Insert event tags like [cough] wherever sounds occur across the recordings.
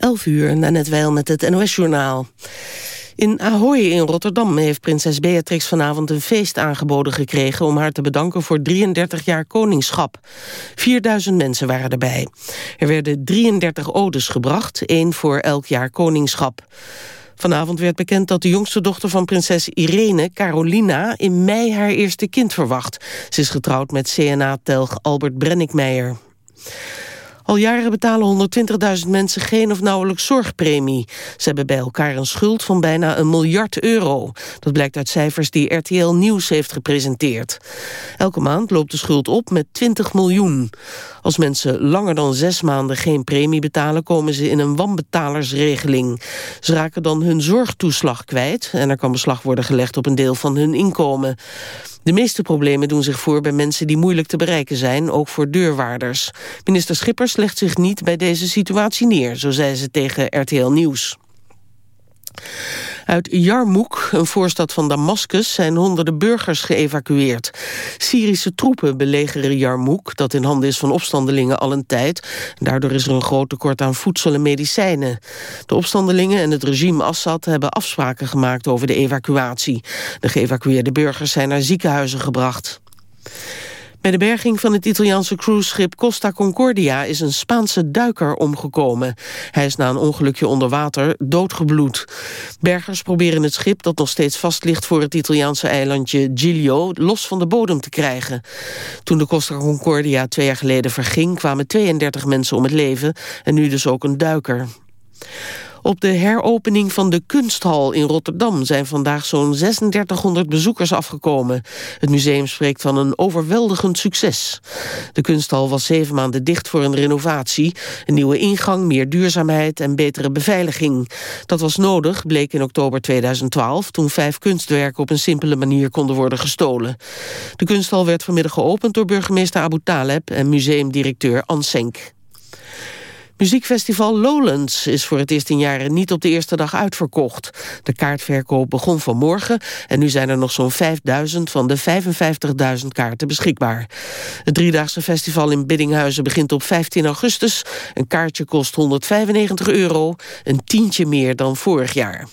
11 uur, net wel met het NOS-journaal. In Ahoy in Rotterdam heeft prinses Beatrix vanavond een feest aangeboden gekregen... om haar te bedanken voor 33 jaar koningschap. 4000 mensen waren erbij. Er werden 33 odes gebracht, één voor elk jaar koningschap. Vanavond werd bekend dat de jongste dochter van prinses Irene, Carolina, in mei haar eerste kind verwacht. Ze is getrouwd met CNA-telg Albert Brennickmeijer. Al jaren betalen 120.000 mensen geen of nauwelijks zorgpremie. Ze hebben bij elkaar een schuld van bijna een miljard euro. Dat blijkt uit cijfers die RTL Nieuws heeft gepresenteerd. Elke maand loopt de schuld op met 20 miljoen. Als mensen langer dan zes maanden geen premie betalen... komen ze in een wanbetalersregeling. Ze raken dan hun zorgtoeslag kwijt... en er kan beslag worden gelegd op een deel van hun inkomen. De meeste problemen doen zich voor bij mensen die moeilijk te bereiken zijn, ook voor deurwaarders. Minister Schippers legt zich niet bij deze situatie neer, zo zei ze tegen RTL Nieuws. Uit Yarmouk, een voorstad van Damascus, zijn honderden burgers geëvacueerd. Syrische troepen belegeren Yarmouk, dat in handen is van opstandelingen al een tijd. Daardoor is er een groot tekort aan voedsel en medicijnen. De opstandelingen en het regime Assad hebben afspraken gemaakt over de evacuatie. De geëvacueerde burgers zijn naar ziekenhuizen gebracht. Bij de berging van het Italiaanse cruiseschip Costa Concordia is een Spaanse duiker omgekomen. Hij is na een ongelukje onder water doodgebloed. Bergers proberen het schip dat nog steeds vast ligt voor het Italiaanse eilandje Giglio los van de bodem te krijgen. Toen de Costa Concordia twee jaar geleden verging kwamen 32 mensen om het leven en nu dus ook een duiker. Op de heropening van de Kunsthal in Rotterdam zijn vandaag zo'n 3600 bezoekers afgekomen. Het museum spreekt van een overweldigend succes. De Kunsthal was zeven maanden dicht voor een renovatie. Een nieuwe ingang, meer duurzaamheid en betere beveiliging. Dat was nodig, bleek in oktober 2012... toen vijf kunstwerken op een simpele manier konden worden gestolen. De Kunsthal werd vanmiddag geopend door burgemeester Abu Taleb... en museumdirecteur Ansenk. Muziekfestival Lowlands is voor het eerst in jaren niet op de eerste dag uitverkocht. De kaartverkoop begon vanmorgen en nu zijn er nog zo'n 5000 van de 55.000 kaarten beschikbaar. Het driedaagse festival in Biddinghuizen begint op 15 augustus. Een kaartje kost 195 euro, een tientje meer dan vorig jaar.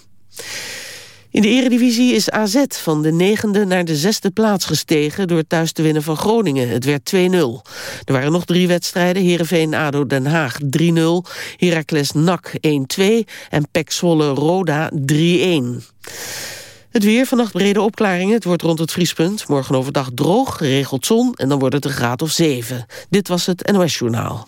In de eredivisie is AZ van de negende naar de zesde plaats gestegen... door thuis te winnen van Groningen. Het werd 2-0. Er waren nog drie wedstrijden. Heerenveen-ADO Den Haag 3-0. Heracles NAC 1-2. En Pek Zwolle Roda 3-1. Het weer, vannacht brede opklaringen. Het wordt rond het vriespunt. Morgen overdag droog, geregeld zon en dan wordt het een graad of 7. Dit was het NOS Journaal.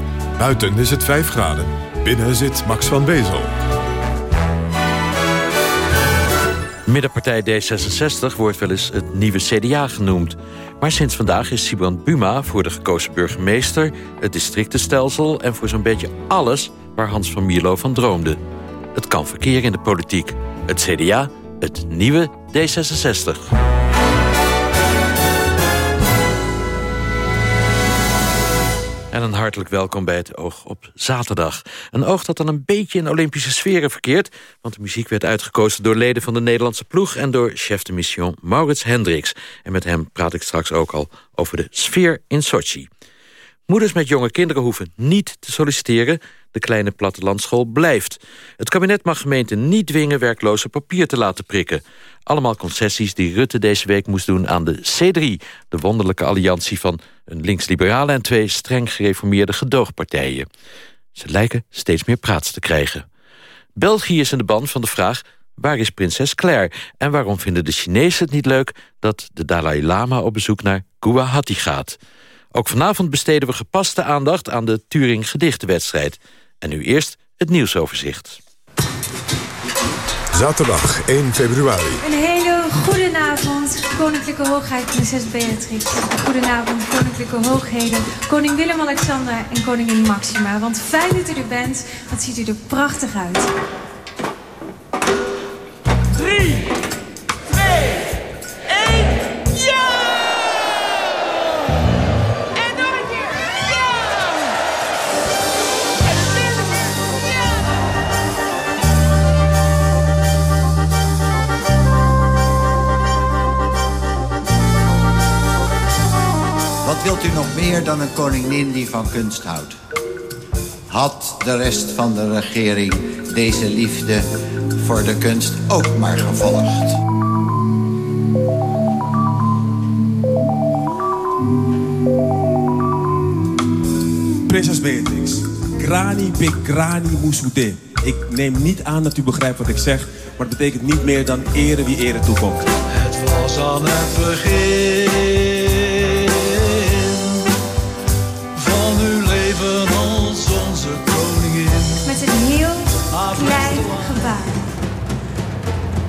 Buiten is het 5 graden. Binnen zit Max van Wezel. Middenpartij D66 wordt wel eens het nieuwe CDA genoemd. Maar sinds vandaag is Sibrand Buma voor de gekozen burgemeester... het districtenstelsel en voor zo'n beetje alles waar Hans van Mierlo van droomde. Het kan verkeer in de politiek. Het CDA, het nieuwe D66. En een hartelijk welkom bij het Oog op zaterdag. Een oog dat dan een beetje in Olympische sferen verkeert... want de muziek werd uitgekozen door leden van de Nederlandse ploeg... en door chef de mission Maurits Hendricks. En met hem praat ik straks ook al over de sfeer in Sochi. Moeders met jonge kinderen hoeven niet te solliciteren. De kleine plattelandschool blijft. Het kabinet mag gemeenten niet dwingen werkloze papier te laten prikken. Allemaal concessies die Rutte deze week moest doen aan de C3... de wonderlijke alliantie van een links-liberale... en twee streng gereformeerde gedoogpartijen. Ze lijken steeds meer praats te krijgen. België is in de band van de vraag... waar is prinses Claire? En waarom vinden de Chinezen het niet leuk... dat de Dalai Lama op bezoek naar Guwahati gaat... Ook vanavond besteden we gepaste aandacht aan de Turing Gedichtenwedstrijd. En nu eerst het nieuwsoverzicht. Zaterdag 1 februari. Een hele goede Goedenavond, Koninklijke Hoogheid Prinses Beatrix. Goedenavond, Koninklijke Hoogheden, Koning Willem-Alexander en Koningin Maxima. Want fijn dat u er bent, wat ziet u er prachtig uit. 3, Wat wilt u nog meer dan een koningin die van kunst houdt? Had de rest van de regering deze liefde voor de kunst ook maar gevolgd? Prinses Beatrix, grani big grani musute. Ik neem niet aan dat u begrijpt wat ik zeg, maar het betekent niet meer dan ere wie ere toekomt. Het was aan het begin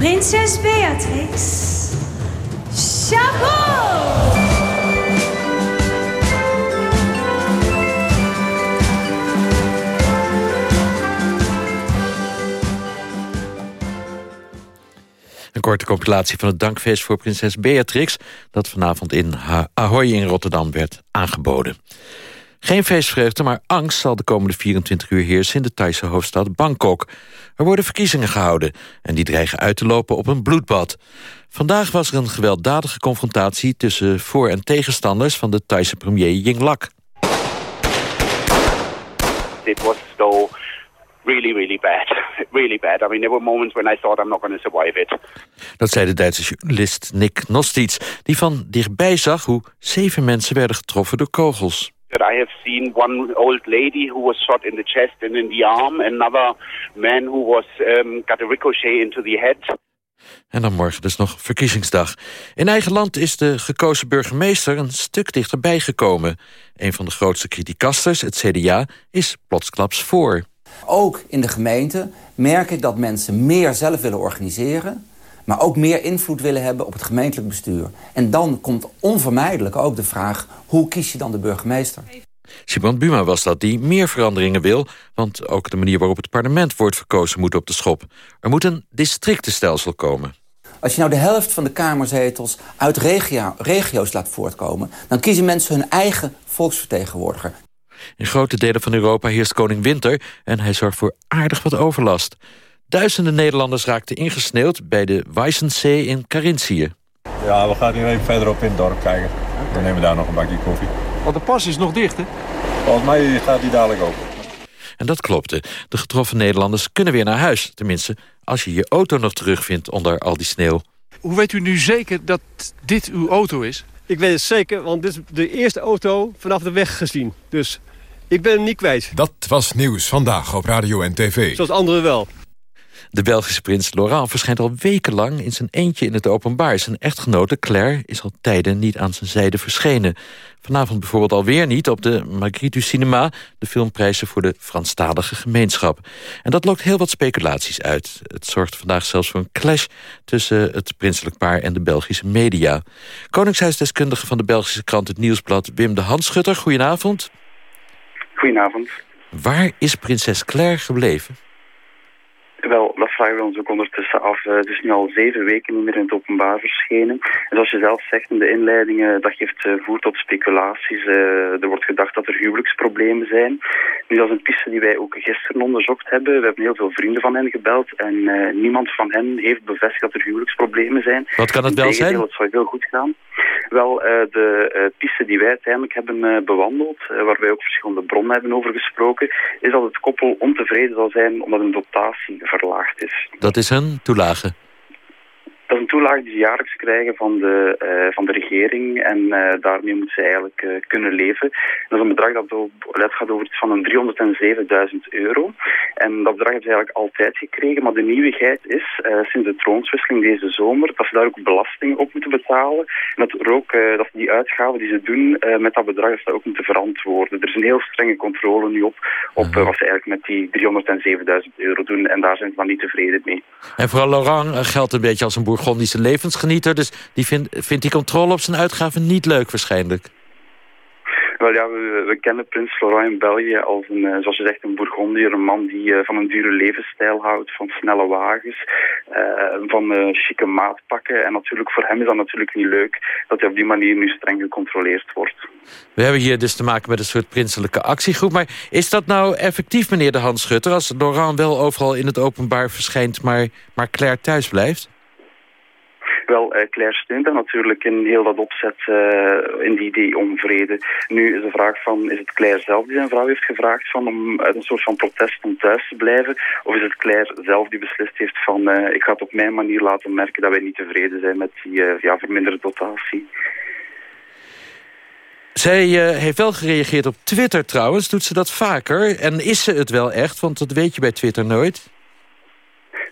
Prinses Beatrix. Chapeau! Een korte compilatie van het dankfeest voor prinses Beatrix... dat vanavond in Ahoy in Rotterdam werd aangeboden. Geen feestvreugde, maar angst zal de komende 24 uur heersen... in de Thaise hoofdstad Bangkok. Er worden verkiezingen gehouden en die dreigen uit te lopen op een bloedbad. Vandaag was er een gewelddadige confrontatie... tussen voor- en tegenstanders van de Thaise premier Yingluck. it was so really, really bad. [laughs] Really bad. I mean, there were moments when I thought I'm not going to survive it. Dat zei de Duitse journalist Nick Nostitz... die van dichtbij zag hoe zeven mensen werden getroffen door kogels. That I have seen one old lady who was shot in the chest and in the arm, another man who was um, got a ricochet into the head. En dan morgen dus nog verkiezingsdag. In eigen land is de gekozen burgemeester een stuk dichterbij gekomen. Een van de grootste criticasters, het CDA, is plotsklaps voor. Ook in de gemeente merk ik dat mensen meer zelf willen organiseren... maar ook meer invloed willen hebben op het gemeentelijk bestuur. En dan komt onvermijdelijk ook de vraag... hoe kies je dan de burgemeester? Simon Buma was dat die meer veranderingen wil... want ook de manier waarop het parlement wordt verkozen moet op de schop. Er moet een districtenstelsel komen. Als je nou de helft van de kamerzetels uit regio, regio's laat voortkomen... dan kiezen mensen hun eigen volksvertegenwoordiger. In grote delen van Europa heerst koning Winter... en hij zorgt voor aardig wat overlast. Duizenden Nederlanders raakten ingesneeuwd... bij de Weissensee in Carinthië. Ja, we gaan hier even verderop in het dorp kijken. Dan nemen we daar nog een bakje koffie. Want de pas is nog dicht, hè? Volgens mij gaat die dadelijk open. En dat klopte. De getroffen Nederlanders kunnen weer naar huis. Tenminste, als je je auto nog terugvindt onder al die sneeuw. Hoe weet u nu zeker dat dit uw auto is? Ik weet het zeker, want dit is de eerste auto vanaf de weg gezien. Dus ik ben hem niet kwijt. Dat was nieuws vandaag op radio en tv. Zoals anderen wel. De Belgische prins Laurent verschijnt al wekenlang in zijn eentje in het openbaar. Zijn echtgenote Claire is al tijden niet aan zijn zijde verschenen. Vanavond bijvoorbeeld alweer niet op de Magritte du Cinema... de filmprijzen voor de Franstalige gemeenschap. En dat lokt heel wat speculaties uit. Het zorgt vandaag zelfs voor een clash tussen het prinselijk paar en de Belgische media. Koningshuisdeskundige van de Belgische krant Het Nieuwsblad... Wim de Hanschutter, goedenavond. Goedenavond. Waar is prinses Claire gebleven? Wel, dat vragen we ons ook ondertussen af. Eh, Het is nu al zeven weken niet meer in het openbaar verschenen. En zoals je zelf zegt in de inleidingen, dat geeft eh, voer tot speculaties. Eh, er wordt gedacht dat er huwelijksproblemen zijn. Nu, dat is een piste die wij ook gisteren onderzocht hebben. We hebben heel veel vrienden van hen gebeld en niemand van hen heeft bevestigd dat er huwelijksproblemen zijn. Wat kan het wel zijn? Het zou heel goed gaan. Wel, de piste die wij uiteindelijk hebben bewandeld, waar wij ook verschillende bronnen hebben over gesproken, is dat het koppel ontevreden zal zijn omdat een dotatie verlaagd is. Dat is een toelage. Toelage die ze jaarlijks krijgen van de, eh, van de regering en eh, daarmee moeten ze eigenlijk eh, kunnen leven. Dat is een bedrag dat, dat gaat over iets van een 307.000 euro. En dat bedrag hebben ze eigenlijk altijd gekregen, maar de nieuwigheid is sinds de troonswisseling deze zomer dat ze daar ook belasting op moeten betalen. En dat, er ook, dat die uitgaven die ze doen met dat bedrag dat ze dat ook moeten verantwoorden. Er is een heel strenge controle nu op, op wat ze eigenlijk met die 307.000 euro doen en daar zijn ze dan niet tevreden mee. En vooral Laurent geldt een beetje als een Burgondische levensgenieter. Dus die vindt, vindt die controle op zijn uitgaven niet leuk waarschijnlijk. Wel ja, we, we kennen Prins Laurent in België als een, eh, zoals je zegt, een Bourgondier. Een man die eh, van een dure levensstijl houdt, van snelle wagens, eh, van chique maatpakken. En natuurlijk voor hem is dat natuurlijk niet leuk dat hij op die manier nu streng gecontroleerd wordt. We hebben hier dus te maken met een soort prinselijke actiegroep. Maar is dat nou effectief, meneer de Hanschutter... als Laurent wel overal in het openbaar verschijnt... maar, maar Claire thuis blijft? Wel, eh, Claire hem natuurlijk in heel dat opzet, eh, in die idee om vrede. Nu is de vraag van, is het Claire zelf die zijn vrouw heeft gevraagd van om uit een soort van protest om thuis te blijven? Of is het Claire zelf die beslist heeft van, eh, ik ga het op mijn manier laten merken dat wij niet tevreden zijn met die ja, verminderde dotatie? Zij heeft wel gereageerd op Twitter trouwens. Doet ze dat vaker? En is ze het wel echt? Want dat weet je bij Twitter nooit.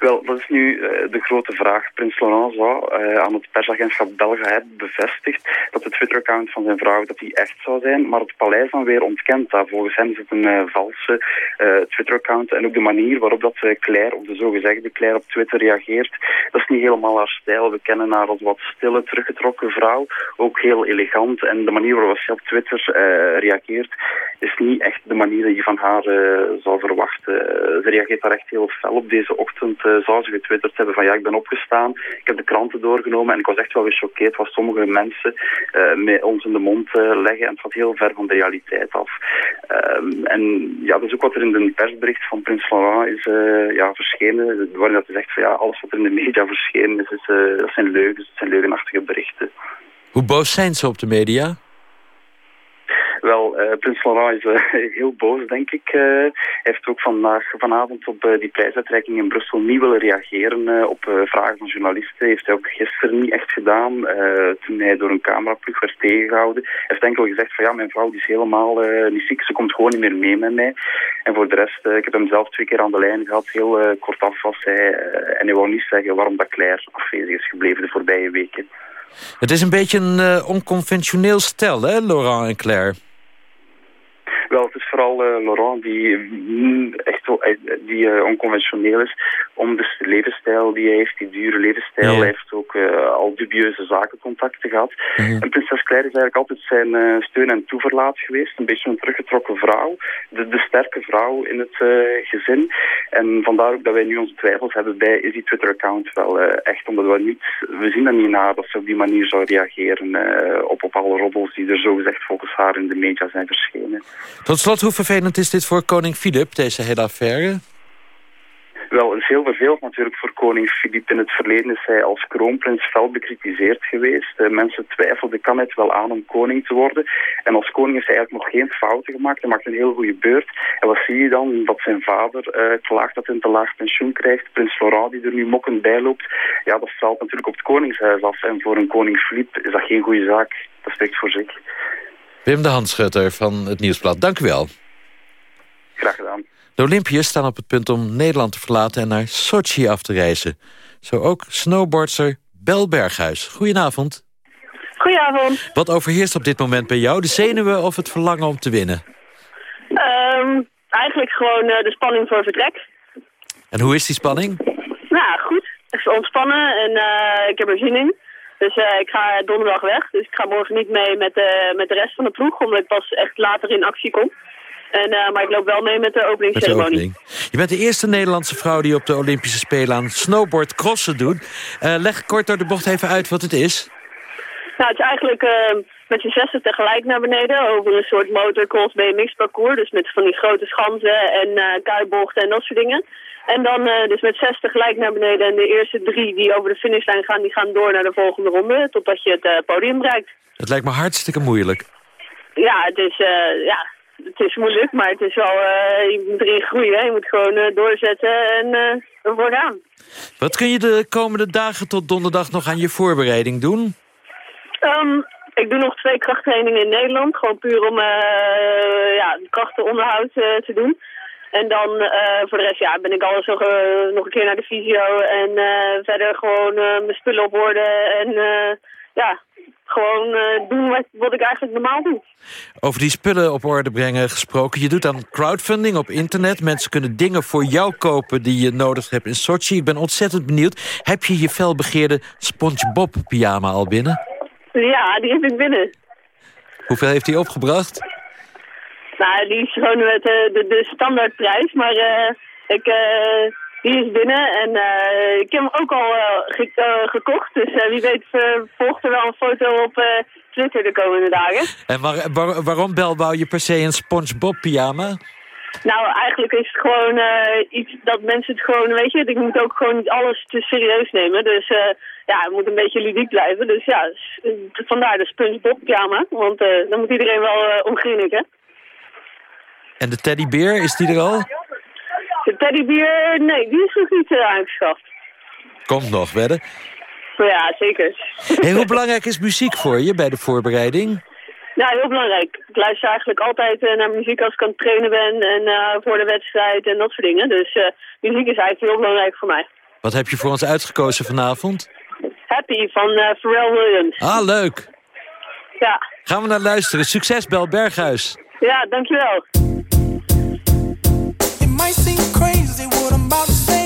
Wel, dat is nu eh, de grote vraag. Prins Laurent zou eh, aan het persagentschap Belga hebben bevestigd dat de Twitter-account van zijn vrouw dat die echt zou zijn, maar het paleis dan weer ontkent dat. Volgens hen is het een eh, valse Twitter-account en ook de manier waarop dat Claire, of de zogezegde Claire op Twitter reageert, dat is niet helemaal haar stijl. We kennen haar als wat stille, teruggetrokken vrouw, ook heel elegant en de manier waarop ze op Twitter reageert is niet echt de manier die je van haar zou verwachten. Ze reageert daar echt heel fel op. Deze ochtend zou ze getwitterd hebben van ja, ik ben opgestaan, ik heb de kranten doorgenomen en ik was echt wel gechoqueerd wat sommige mensen eh, met ons in de mond eh, leggen en het gaat heel ver van de realiteit af. Ehm, en ja, dat is ook wat er in de persbericht van Prins Laurent is eh, ja, verschenen, waarin dat hij zegt van ja, alles wat er in de media verschenen is, is eh, dat zijn leugens, dat zijn leugenachtige berichten. Hoe boos zijn ze op de media? Wel, eh, Prins Laurent is eh, [laughs] heel boos, denk ik. Eh, hij heeft ook vandaag, vanavond op die prijsuitreiking in Brussel niet willen reageren op vragen van journalisten. Heeft hij ook gisteren niet echt gedaan, toen hij door een cameraploeg werd tegengehouden. Hij heeft enkel gezegd van ja, mijn vrouw is helemaal niet ziek, ze komt gewoon niet meer mee met mij. En voor de rest, ik heb hem zelf twee keer aan de lijn gehad, heel kortaf was hij. en hij wou niet zeggen waarom dat Claire afwezig is gebleven de voorbije weken. Het is een beetje een onconventioneel stel, hè, Laurent en Claire? Wel, het is vooral eh, Laurent die mm, echt wel, eh, die eh, onconventioneel is. Om dus de levensstijl die hij heeft, die dure levensstijl. Ja. Hij heeft ook al dubieuze zakencontacten gehad. En prinses Claire is eigenlijk altijd zijn steun en toeverlaat geweest. Een beetje een teruggetrokken vrouw. De, de sterke vrouw in het gezin. En vandaar ook dat wij nu onze twijfels hebben bij, is die Twitter-account wel echt? Omdat we niet, we zien dat niet na dat ze op die manier zou reageren op, op alle roddels die er zogezegd volgens haar in de media zijn verschenen. Tot slot, hoe vervelend is dit voor koning Filip, deze hele affaire? Wel, is heel vervelend natuurlijk voor koning Filip. In het verleden is hij als kroonprins fel bekritiseerd geweest. Eh, mensen twijfelden, kan het wel aan om koning te worden? En als koning heeft hij eigenlijk nog geen fouten gemaakt. Hij maakt een heel goede beurt. En wat zie je dan? Dat zijn vader eh, klaagt dat hij een te laag pensioen krijgt. Prins Laurent die er nu mokkend bij loopt. Ja, dat straalt natuurlijk op het koningshuis af. En voor een koning Filip is dat geen goede zaak. Dat spreekt voor zich. Wim de Handschutter van het Nieuwsblad, dank u wel. Graag gedaan. De Olympiërs staan op het punt om Nederland te verlaten... en naar Sochi af te reizen. Zo ook snowboardster Bel Berghuis. Goedenavond. Goedenavond. Wat overheerst op dit moment bij jou? De zenuwen of het verlangen om te winnen? Ehm, eigenlijk gewoon eh, de spanning voor vertrek. En hoe is die spanning? Nou, goed. Even ontspannen en eh, ik heb er zin in. Dus eh, ik ga donderdag weg. Dus ik ga morgen niet mee met, de met de rest van de ploeg, omdat ik pas echt later in actie kom. En, eh, maar ik loop wel mee met de Met de openingsceremonie. opening. Je bent de eerste Nederlandse vrouw die op de Olympische Spelen aan snowboard crossen doet. Eh, leg kort door de bocht even uit wat het is. Nou, het is eigenlijk eh, met z'n zessen tegelijk naar beneden over een soort motocross BMX parcours. Dus met van die grote schansen en eh kuibochten en dat soort dingen. En dan eh, dus met zes tegelijk naar beneden en de eerste drie die over de finishlijn gaan, die gaan door naar de volgende ronde. Totdat je het eh, podium bereikt. Het lijkt me hartstikke moeilijk. Ja, het is, eh, ja, het is moeilijk, maar het is wel, je moet erin groeien. hè. Je moet gewoon doorzetten en ervoor gaan. Wat kun je de komende dagen tot donderdag nog aan je voorbereiding doen? Ehm, ik doe nog twee krachttrainingen in Nederland. Gewoon puur om ja, krachtenonderhoud te doen. En dan eh, voor de rest ja, ben ik alles nog, eh, nog een keer naar de fysio. En eh, verder gewoon mijn spullen op orde. En ja, gewoon doen wat, wat ik eigenlijk normaal doe. Over die spullen op orde brengen gesproken. Je doet dan crowdfunding op internet. Mensen kunnen dingen voor jou kopen die je nodig hebt in Sochi. Ik ben ontzettend benieuwd. Heb je je felbegeerde SpongeBob pyjama al binnen? Ja, die heb ik binnen. Hoeveel heeft hij opgebracht? Nou, die is gewoon met eh, de, de standaardprijs, maar eh, ik, eh, die is binnen en eh, ik heb hem ook al ge- gekocht. Dus wie weet volgt er wel een foto op Twitter de komende dagen. En waar- waar- waarom Bel wou je per se een SpongeBob pyjama? Nou, eigenlijk is het gewoon eh, iets dat mensen het gewoon, weet je, ik moet ook gewoon niet alles te serieus nemen. Dus ja, het moet een beetje ludiek blijven. Dus ja, vandaar de SpongeBob pyjama, want eh, dan moet iedereen wel om grinniken. En de teddybeer, is die er al? De teddybeer, nee, die is nog niet eh, aangeschaft. Komt nog, wedden. Maar ja, zeker. Hey, hoe belangrijk is muziek voor je bij de voorbereiding? Ja, heel belangrijk. Ik luister eigenlijk altijd eh, naar muziek als ik aan het trainen ben en eh, voor de wedstrijd en dat soort dingen. Dus eh, muziek is eigenlijk heel belangrijk voor mij. Wat heb je voor ons uitgekozen vanavond? Happy van eh, Pharrell Williams. Ah, leuk. Ja, Gaan we naar luisteren. Succes, Bel Berghuis. ja, dankjewel. Might seem crazy what I'm about to say.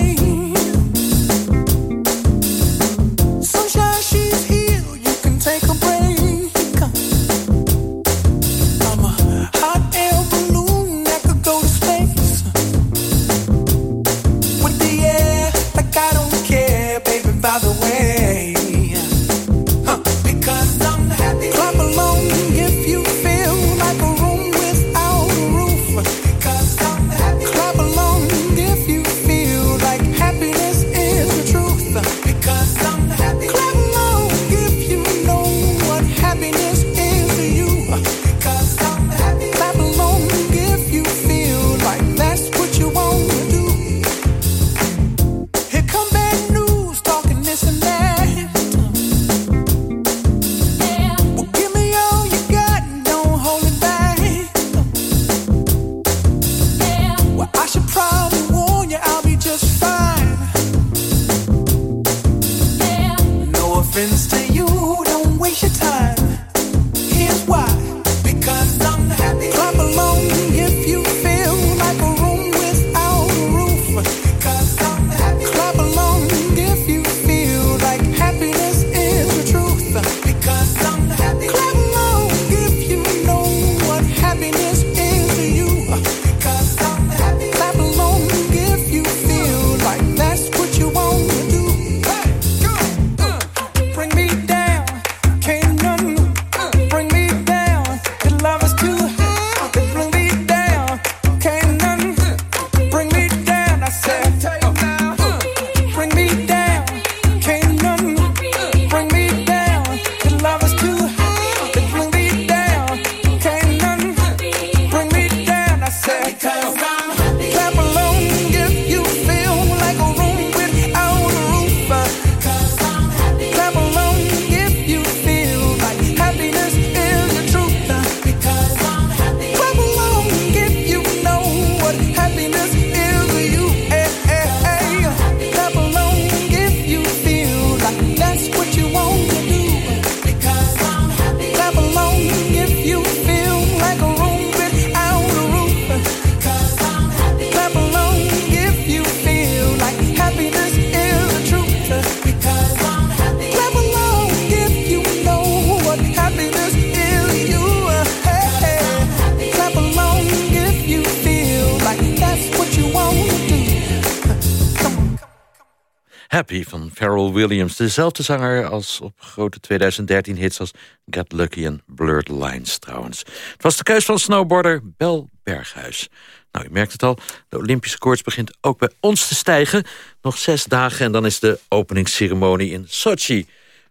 Happy van Pharrell Williams. Dezelfde zanger als op grote 2013 hits als Get Lucky en Blurred Lines trouwens. Het was de keus van snowboarder Bel Berghuis. Nou, u merkt het al, de Olympische koorts begint ook bij ons te stijgen. Nog zes dagen en dan is de openingsceremonie in Sochi.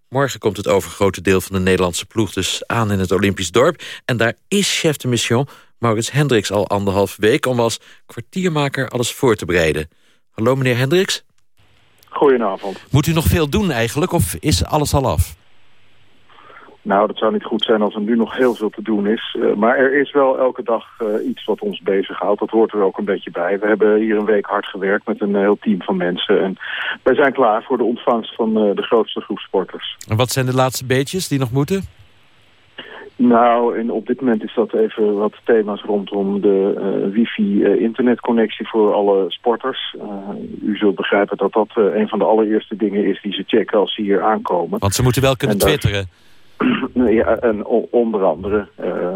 Morgen komt het overgrote deel van de Nederlandse ploeg dus aan in het Olympisch dorp. En daar is chef de mission Maurits Hendricks al anderhalf week... om als kwartiermaker alles voor te bereiden. Hallo meneer Hendricks. Goedenavond. Moet u nog veel doen eigenlijk, of is alles al af? Nou, dat zou niet goed zijn als er nu nog heel veel te doen is. Eh, maar er is wel elke dag eh, iets wat ons bezighoudt. Dat hoort er ook een beetje bij. We hebben hier een week hard gewerkt met een eh, heel team van mensen. En wij zijn klaar voor de ontvangst van de grootste groep sporters. En wat zijn de laatste beetjes die nog moeten? Nou, en op dit moment is dat even wat thema's rondom de uh, wifi-internetconnectie voor alle sporters. Uh, u zult begrijpen dat dat een van de allereerste dingen is die ze checken als ze hier aankomen. Want ze moeten wel kunnen en twitteren. [clears throat] ja, en onder andere.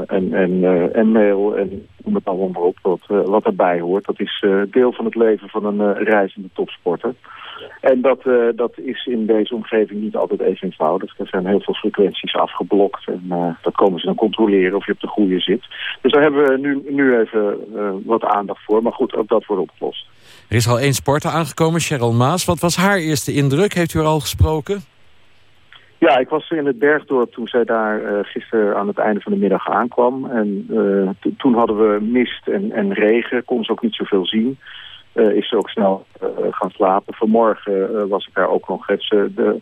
en, en, en mail en noem het allemaal maar op wat, wat erbij hoort. Dat is deel van het leven van een reizende topsporter. En dat, dat is in deze omgeving niet altijd even eenvoudig. Er zijn heel veel frequenties afgeblokt. En dat komen ze dan controleren of je op de goede zit. Dus daar hebben we nu, nu even wat aandacht voor. Maar goed, ook dat wordt opgelost. Er is al één sporter aangekomen, Cheryl Maas. Wat was haar eerste indruk? Heeft u er al gesproken? Ja, ik was in het Bergdorp toen zij daar uh, gisteren aan het einde van de middag aankwam. En uh, toen hadden we mist en, en regen, kon ze ook niet zoveel zien. Uh, is ze ook snel gaan slapen. Vanmorgen was ik daar ook nog even de,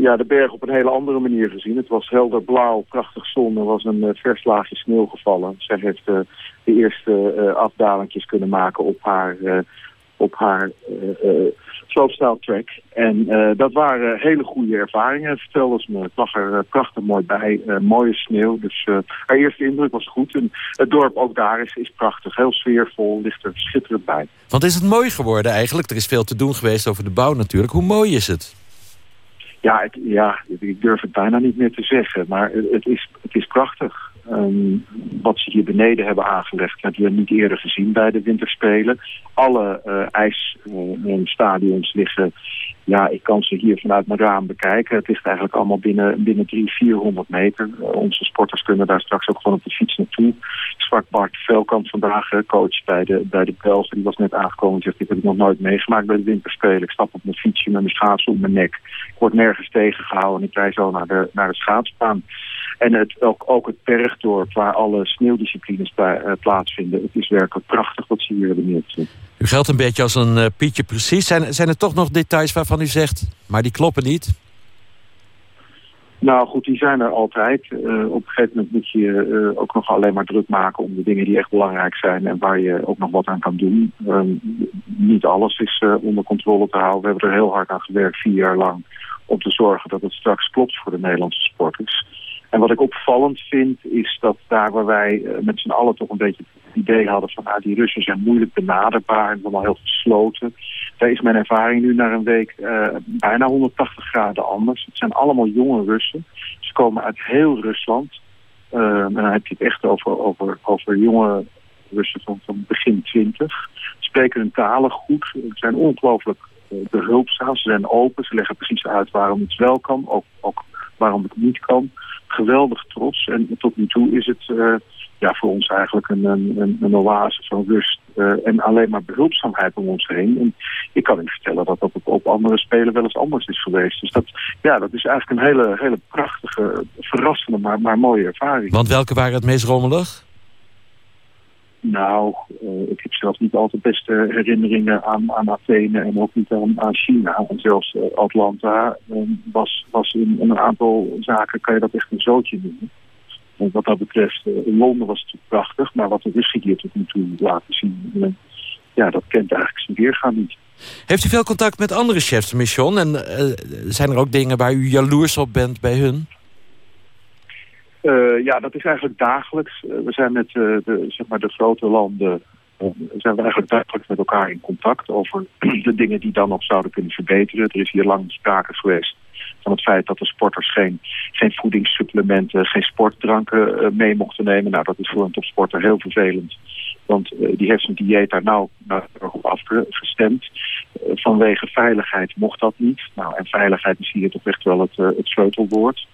ja, de berg op een hele andere manier gezien. Het was helder blauw, prachtig zon. Er was een vers laagje sneeuw gevallen. Zij heeft de eerste afdalingjes kunnen maken op haar, op haar slopestyle track. En uh, dat waren hele goede ervaringen, vertelde ze me. Het lag er prachtig mooi bij, mooie sneeuw. Dus haar eerste indruk was goed. En het dorp ook daar is, is prachtig, heel sfeervol, ligt er schitterend bij. Want is het mooi geworden eigenlijk? Er is veel te doen geweest over de bouw natuurlijk. Hoe mooi is het? Ja, ik, ja, ik durf het bijna niet meer te zeggen, maar het is, het is prachtig. Um, wat ze hier beneden hebben aangelegd, hebben we niet eerder gezien bij de winterspelen. Alle uh, ijsstadions liggen, ja, ik kan ze hier vanuit mijn raam bekijken. Het ligt eigenlijk allemaal binnen, binnen 300, 400 meter. Uh, onze sporters kunnen daar straks ook gewoon op de fiets naartoe. Zwart Bart Velkamp vandaag, uh, coach bij de, bij de Belgen, die was net aangekomen en zegt, ik heb het nog nooit meegemaakt bij de winterspelen. Ik stap op mijn fietsje met mijn schaatsen om mijn nek. Ik word nergens tegengehouden en ik rij zo naar de, naar de schaatsbaan. En het, ook, ook het bergdorp waar alle sneeuwdisciplines uh, plaatsvinden. Het is werkelijk prachtig wat ze hier hebben neergezet. U geldt een beetje als een uh, Pietje precies. Zijn, zijn er toch nog details waarvan u zegt, maar die kloppen niet? Nou goed, die zijn er altijd. Uh, op een gegeven moment moet je uh, ook nog alleen maar druk maken om de dingen die echt belangrijk zijn en waar je ook nog wat aan kan doen. Uh, niet alles is onder controle te houden. We hebben er heel hard aan gewerkt, vier jaar lang, om te zorgen dat het straks klopt voor de Nederlandse sporters. En wat ik opvallend vind is dat daar waar wij uh, met z'n allen toch een beetje het idee hadden van ah, die Russen zijn moeilijk benaderbaar en allemaal heel gesloten. Daar is mijn ervaring nu na een week uh, bijna 180 graden anders. Het zijn allemaal jonge Russen. Ze komen uit heel Rusland. Uh, en dan heb je het echt over, over, over jonge Russen van, van begin 20. Ze spreken hun talen goed. Ze zijn ongelooflijk behulpzaam. Ze zijn open. Ze leggen precies uit waarom iets wel kan. Ook, ook waarom het niet kan geweldig trots. En tot nu toe is het uh, ja, voor ons eigenlijk een, een, een oase van rust uh, en alleen maar behulpzaamheid om ons heen. En ik kan u vertellen dat dat op, op andere spelen wel eens anders is geweest. Dus dat, ja, dat is eigenlijk een hele, hele prachtige, verrassende, maar, maar mooie ervaring. Want welke waren het meest rommelig? Nou, uh, ik heb zelf niet altijd beste herinneringen aan, aan Athene en ook niet aan, aan China. En zelfs uh, Atlanta uh, was, was in, in, een aantal zaken, kan je dat echt een zootje noemen. En wat dat betreft, in Londen was het prachtig, maar wat de Russen hier tot nu toe laten zien, ja, dat kent eigenlijk zijn weergaan niet. Heeft u veel contact met andere chefs mission? En zijn er ook dingen waar u jaloers op bent bij hun? Uh, ja, dat is eigenlijk dagelijks. Uh, we zijn met uh, de, zeg maar de grote landen zijn we eigenlijk dagelijks met elkaar in contact over [clears throat] de dingen die dan nog zouden kunnen verbeteren. Er is hier lang sprake geweest van het feit dat de sporters geen, geen voedingssupplementen, geen sportdranken mee mochten nemen. Nou, dat is voor een topsporter heel vervelend. Want die heeft zijn dieet daar nou, nou op afgestemd. vanwege veiligheid mocht dat niet. Nou, en veiligheid is hier toch echt wel het, het sleutelwoord.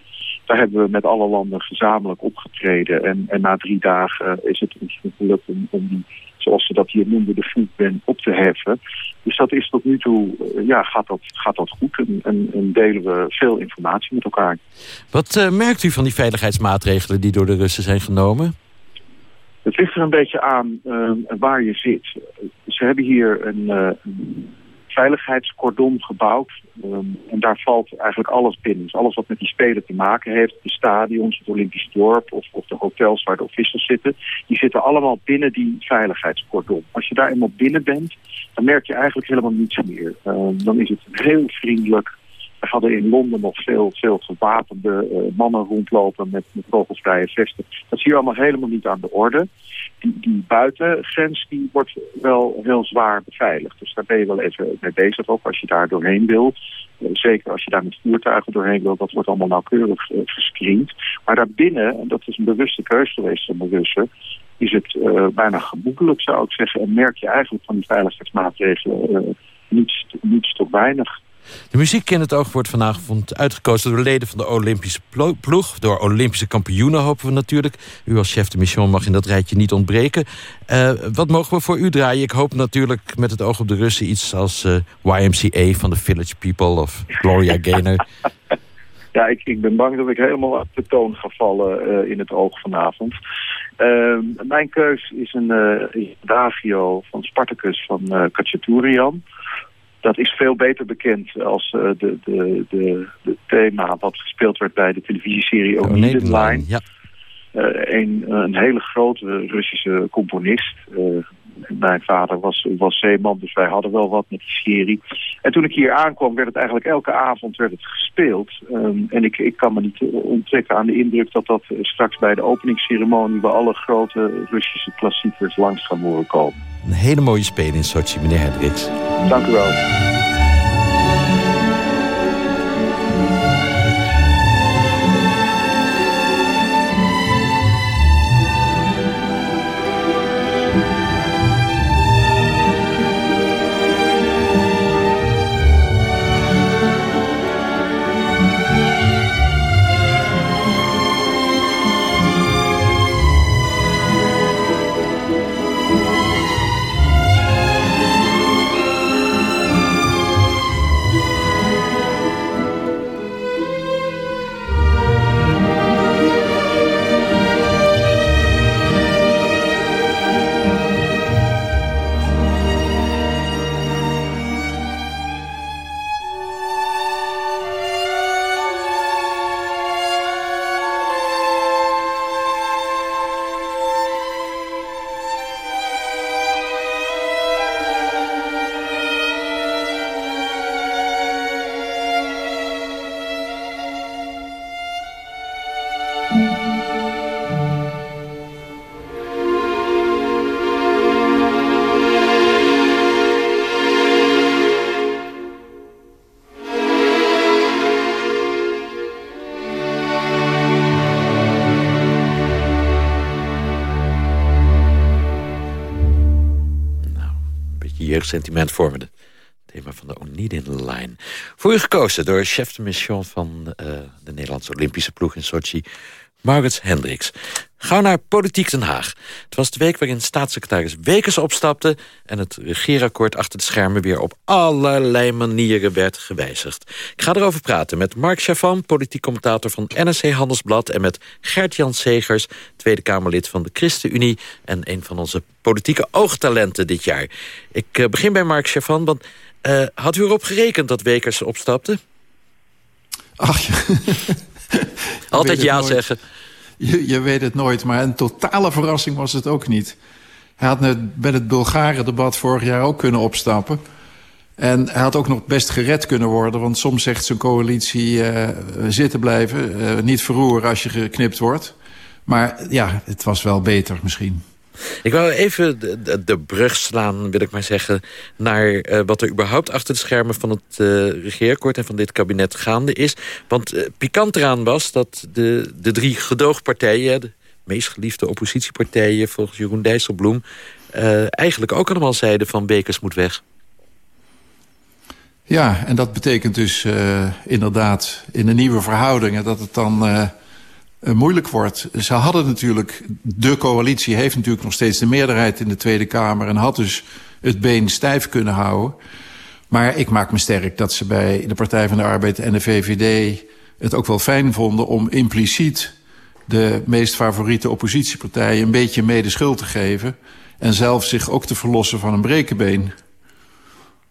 Daar hebben we met alle landen gezamenlijk opgetreden. En, en na drie dagen is het ons gelukt om, om die, zoals ze dat hier noemden, de foodban op te heffen. Dus dat is tot nu toe, ja, gaat dat, gaat dat goed en, en, en delen we veel informatie met elkaar. Wat uh, merkt u van die veiligheidsmaatregelen die door de Russen zijn genomen? Het ligt er een beetje aan uh, waar je zit. Ze hebben hier een, uh, een veiligheidscordon gebouwd. Um, en daar valt eigenlijk alles binnen. Dus alles wat met die spelen te maken heeft. De stadions, het Olympisch dorp of, of de hotels waar de officials zitten. Die zitten allemaal binnen die veiligheidscordon. Als je daar eenmaal binnen bent, dan merk je eigenlijk helemaal niets meer. Um, dan is het heel vriendelijk. We hadden in Londen nog veel, veel gewapende mannen rondlopen met, met vesten. Dat zie je allemaal helemaal niet aan de orde. Die, die buitengrens die wordt wel heel zwaar beveiligd. Dus daar ben je wel even mee bezig ook als je daar doorheen wil. zeker als je daar met voertuigen doorheen wil, dat wordt allemaal nauwkeurig gescreend. Maar daarbinnen, en dat is een bewuste keuze geweest van de Russen, is het bijna gemoedelijk zou ik zeggen. En merk je eigenlijk van die veiligheidsmaatregelen niets, niets tot weinig. De muziek in het oog wordt vanavond uitgekozen door leden van de Olympische ploeg. Door Olympische kampioenen hopen we natuurlijk. U als chef de mission mag in dat rijtje niet ontbreken. Uh, wat mogen we voor u draaien? Ik hoop natuurlijk met het oog op de Russen iets als uh, YMCA van de Village People of Gloria [laughs] Gaynor. Ja, ik, ik ben bang dat ik helemaal op de toon ga vallen uh, in het oog vanavond. mijn keus is een uh, Davio van Spartacus van uh, Kachaturian dat is veel beter bekend als uh, de, de, de, de, thema wat gespeeld werd bij de televisieserie Oneiden Line. Ja. Uh, een, een hele grote Russische componist. Uh, mijn vader was, was zeeman, dus wij hadden wel wat met die serie. En toen ik hier aankwam, werd het eigenlijk elke avond werd het gespeeld. Um, en ik, ik kan me niet onttrekken aan de indruk dat dat straks bij de openingsceremonie... bij alle grote Russische klassiekers langs gaan horen komen. Een hele mooie spelen in Sochi, meneer Hendricks. Dank u wel. Sentiment vormde. Thema van de Onidin Line. Voor u gekozen door chef de mission van uh, de Nederlandse Olympische ploeg in Sochi, Margaret Hendricks. Gauw naar Politiek Den Haag. Het was de week waarin staatssecretaris Wekers opstapte... en het regeerakkoord achter de schermen weer op allerlei manieren werd gewijzigd. Ik ga erover praten met Mark Chavan, politiek commentator van NRC Handelsblad... en met Gert-Jan Segers, Tweede Kamerlid van de ChristenUnie... en een van onze politieke oogtalenten dit jaar. Ik uh, begin bij Mark Chavan, want uh, had u erop gerekend dat Wekers opstapte? Ach, ja. [laughs] Altijd ja zeggen. Je, je, weet het nooit, maar een totale verrassing was het ook niet. Hij had net bij het Bulgaren-debat vorig jaar ook kunnen opstappen. En hij had ook nog best gered kunnen worden... want soms zegt zijn coalitie uh, zitten blijven, uh, niet verroeren als je geknipt wordt. Maar ja, het was wel beter misschien. Ik wou even de, de, brug slaan, wil ik maar zeggen... naar uh, wat er überhaupt achter de schermen van het uh, en van dit kabinet gaande is. Want uh, pikant eraan was dat de, de drie gedoogpartijen... de meest geliefde oppositiepartijen volgens Jeroen Dijsselbloem... eigenlijk ook allemaal zeiden van Bekers moet weg. Ja, en dat betekent dus inderdaad in de nieuwe verhoudingen... dat het dan moeilijk wordt. Ze hadden natuurlijk, de coalitie heeft natuurlijk nog steeds de meerderheid in de Tweede Kamer... en had dus het been stijf kunnen houden. Maar ik maak me sterk dat ze bij de Partij van de Arbeid en de VVD... het ook wel fijn vonden om impliciet de meest favoriete oppositiepartijen... een beetje mede schuld te geven... en zelf zich ook te verlossen van een brekenbeen...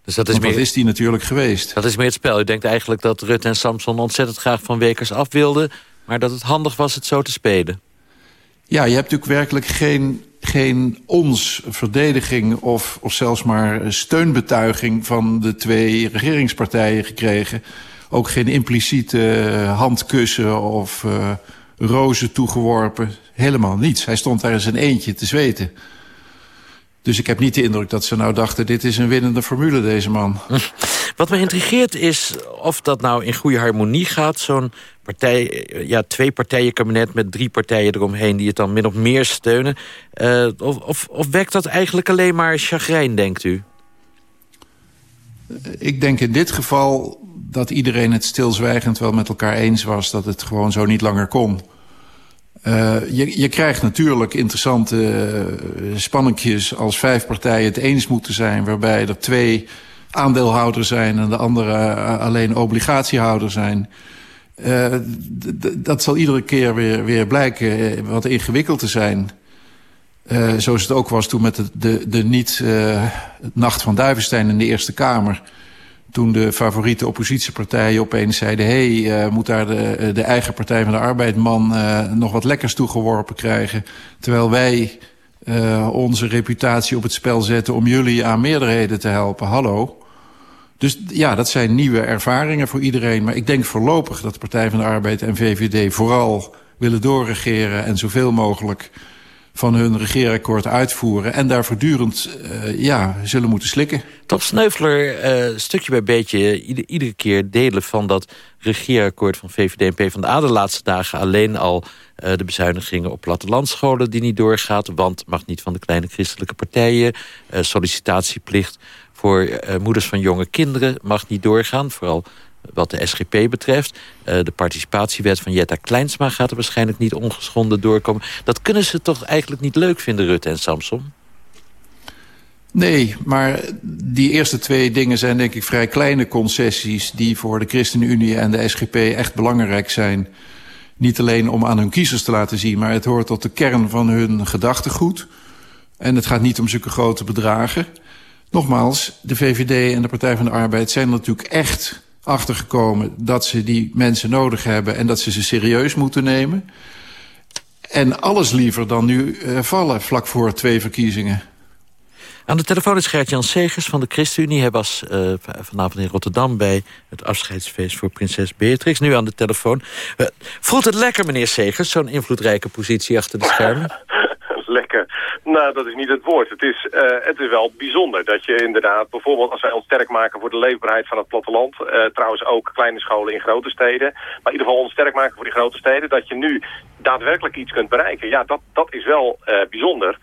Dus dat is, meer, dat is die natuurlijk geweest. Dat is meer het spel. U denkt eigenlijk dat Rutte en Samson ontzettend graag van Wekers af wilden maar dat het handig was het zo te spelen. Ja, je hebt natuurlijk werkelijk geen, geen ons verdediging... Of, of zelfs maar steunbetuiging van de twee regeringspartijen gekregen... Ook geen impliciete handkussen of uh, rozen toegeworpen. Helemaal niets. Hij stond daar in zijn eentje te zweten. Dus ik heb niet de indruk dat ze nou dachten... dit is een winnende formule, deze man. [laughs] Wat me intrigeert is of dat nou in goede harmonie gaat. Zo'n partij, ja, twee partijen kabinet met drie partijen eromheen... die het dan min of meer steunen. Uh, of, of, of wekt dat eigenlijk alleen maar chagrijn, denkt u? Ik denk in dit geval dat iedereen het stilzwijgend wel met elkaar eens was... dat het gewoon zo niet langer kon. Uh, je, je krijgt natuurlijk interessante uh, spanningjes als vijf partijen het eens moeten zijn... waarbij er twee aandeelhouder zijn en de andere uh, alleen obligatiehouder zijn. Dat zal iedere keer weer, weer blijken wat ingewikkeld te zijn. Zoals het ook was toen met de, de, de niet-nacht van Duivenstein in de Eerste Kamer toen de favoriete oppositiepartijen opeens zeiden... hé, hey, uh, moet daar de, de eigen Partij van de Arbeid man uh, nog wat lekkers toegeworpen krijgen... terwijl wij uh, onze reputatie op het spel zetten om jullie aan meerderheden te helpen. Hallo. Dus ja, dat zijn nieuwe ervaringen voor iedereen. Maar ik denk voorlopig dat de Partij van de Arbeid en VVD vooral willen doorregeren... en zoveel mogelijk van hun regeerakkoord uitvoeren... en daar voortdurend uh, ja, zullen moeten slikken. Top Sneuveler, uh, stukje bij beetje, ieder, iedere keer delen van dat regeerakkoord van VVD en PvdA... de laatste dagen alleen al uh, de bezuinigingen op plattelandscholen die niet doorgaat... want mag niet van de kleine christelijke partijen, sollicitatieplicht voor moeders van jonge kinderen mag niet doorgaan. Vooral wat de SGP betreft. Uh, de participatiewet van Jetta Kleinsma gaat er waarschijnlijk niet ongeschonden doorkomen. Dat kunnen ze toch eigenlijk niet leuk vinden, Rutte en Samson? Nee, maar die eerste twee dingen zijn denk ik vrij kleine concessies... die voor de ChristenUnie en de SGP echt belangrijk zijn. Niet alleen om aan hun kiezers te laten zien... maar het hoort tot de kern van hun gedachtegoed. En het gaat niet om zulke grote bedragen. Nogmaals, de VVD en de Partij van de Arbeid zijn natuurlijk echt achtergekomen dat ze die mensen nodig hebben... en dat ze ze serieus moeten nemen. En alles liever dan nu uh, vallen vlak voor twee verkiezingen. Aan de telefoon is Gert-Jan Segers van de ChristenUnie. Hij was uh, vanavond in Rotterdam bij het afscheidsfeest voor prinses Beatrix. Nu aan de telefoon. Uh, voelt het lekker, meneer Segers, zo'n invloedrijke positie achter de schermen? [laughs] lekker. Nou, dat is niet het woord. Het is, uh, het is wel bijzonder dat je inderdaad, bijvoorbeeld als wij ons sterk maken voor de leefbaarheid van het platteland, uh, trouwens ook kleine scholen in grote steden, maar in ieder geval ons sterk maken voor die grote steden, dat je nu daadwerkelijk iets kunt bereiken. Ja, dat, dat is wel uh, bijzonder.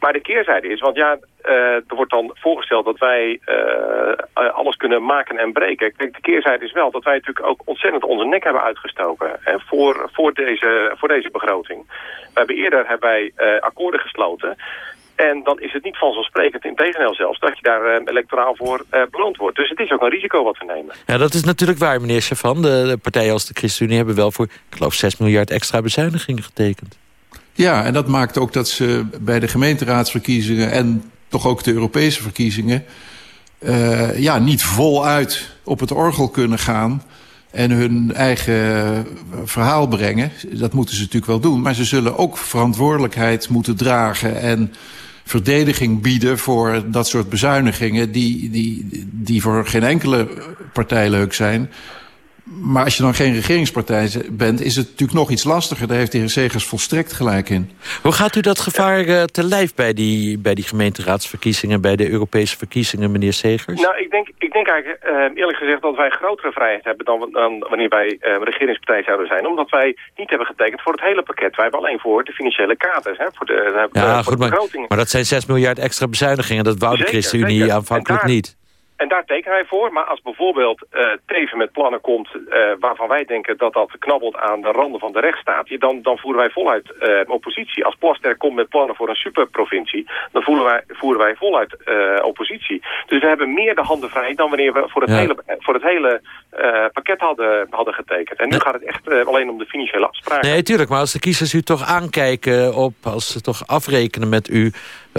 Maar de keerzijde is, want ja, uh, er wordt dan voorgesteld dat wij uh, alles kunnen maken en breken. Kijk, de keerzijde is wel dat wij natuurlijk ook ontzettend onze nek hebben uitgestoken voor, voor, deze, voor deze begroting. We hebben eerder hebben wij uh, akkoorden gesloten. En dan is het niet vanzelfsprekend, in tegendeel zelfs, dat je daar uh, electoraal voor uh, beloond wordt. Dus het is ook een risico wat we nemen. Ja, dat is natuurlijk waar, meneer Chavan. De, de partijen als de ChristenUnie hebben wel voor, ik geloof, 6 miljard extra bezuinigingen getekend. Ja, en dat maakt ook dat ze bij de gemeenteraadsverkiezingen... en toch ook de Europese verkiezingen... Uh, ja, niet voluit op het orgel kunnen gaan en hun eigen verhaal brengen. Dat moeten ze natuurlijk wel doen. Maar ze zullen ook verantwoordelijkheid moeten dragen... en verdediging bieden voor dat soort bezuinigingen... die, die, die voor geen enkele partij leuk zijn... Maar als je dan geen regeringspartij bent, is het natuurlijk nog iets lastiger. Daar heeft de heer Segers volstrekt gelijk in. Hoe gaat u dat gevaar uh, te lijf bij die, bij die gemeenteraadsverkiezingen... bij de Europese verkiezingen, meneer Segers? Nou, ik denk, ik denk eigenlijk uh, eerlijk gezegd dat wij grotere vrijheid hebben... dan, dan wanneer wij uh, regeringspartij zouden zijn. Omdat wij niet hebben getekend voor het hele pakket. Wij hebben alleen voor de financiële kaders, hè, voor de, ja, voor goed, de begrotingen. Maar, maar, dat zijn 6 miljard extra bezuinigingen. Dat wou de ChristenUnie aanvankelijk daar, niet. En daar tekenen wij voor. Maar als bijvoorbeeld uh, Teven met plannen komt uh, waarvan wij denken dat dat knabbelt aan de randen van de rechtsstaat, dan, dan voeren wij voluit uh, oppositie. Als Plasterk komt met plannen voor een superprovincie, dan voeren wij, voeren wij voluit oppositie. Dus we hebben meer de handen vrij dan wanneer we voor het ja. hele, voor het hele pakket hadden, hadden getekend. En nu nee. gaat het echt alleen om de financiële afspraken. Nee, tuurlijk. Maar als de kiezers u toch aankijken op, als ze toch afrekenen met u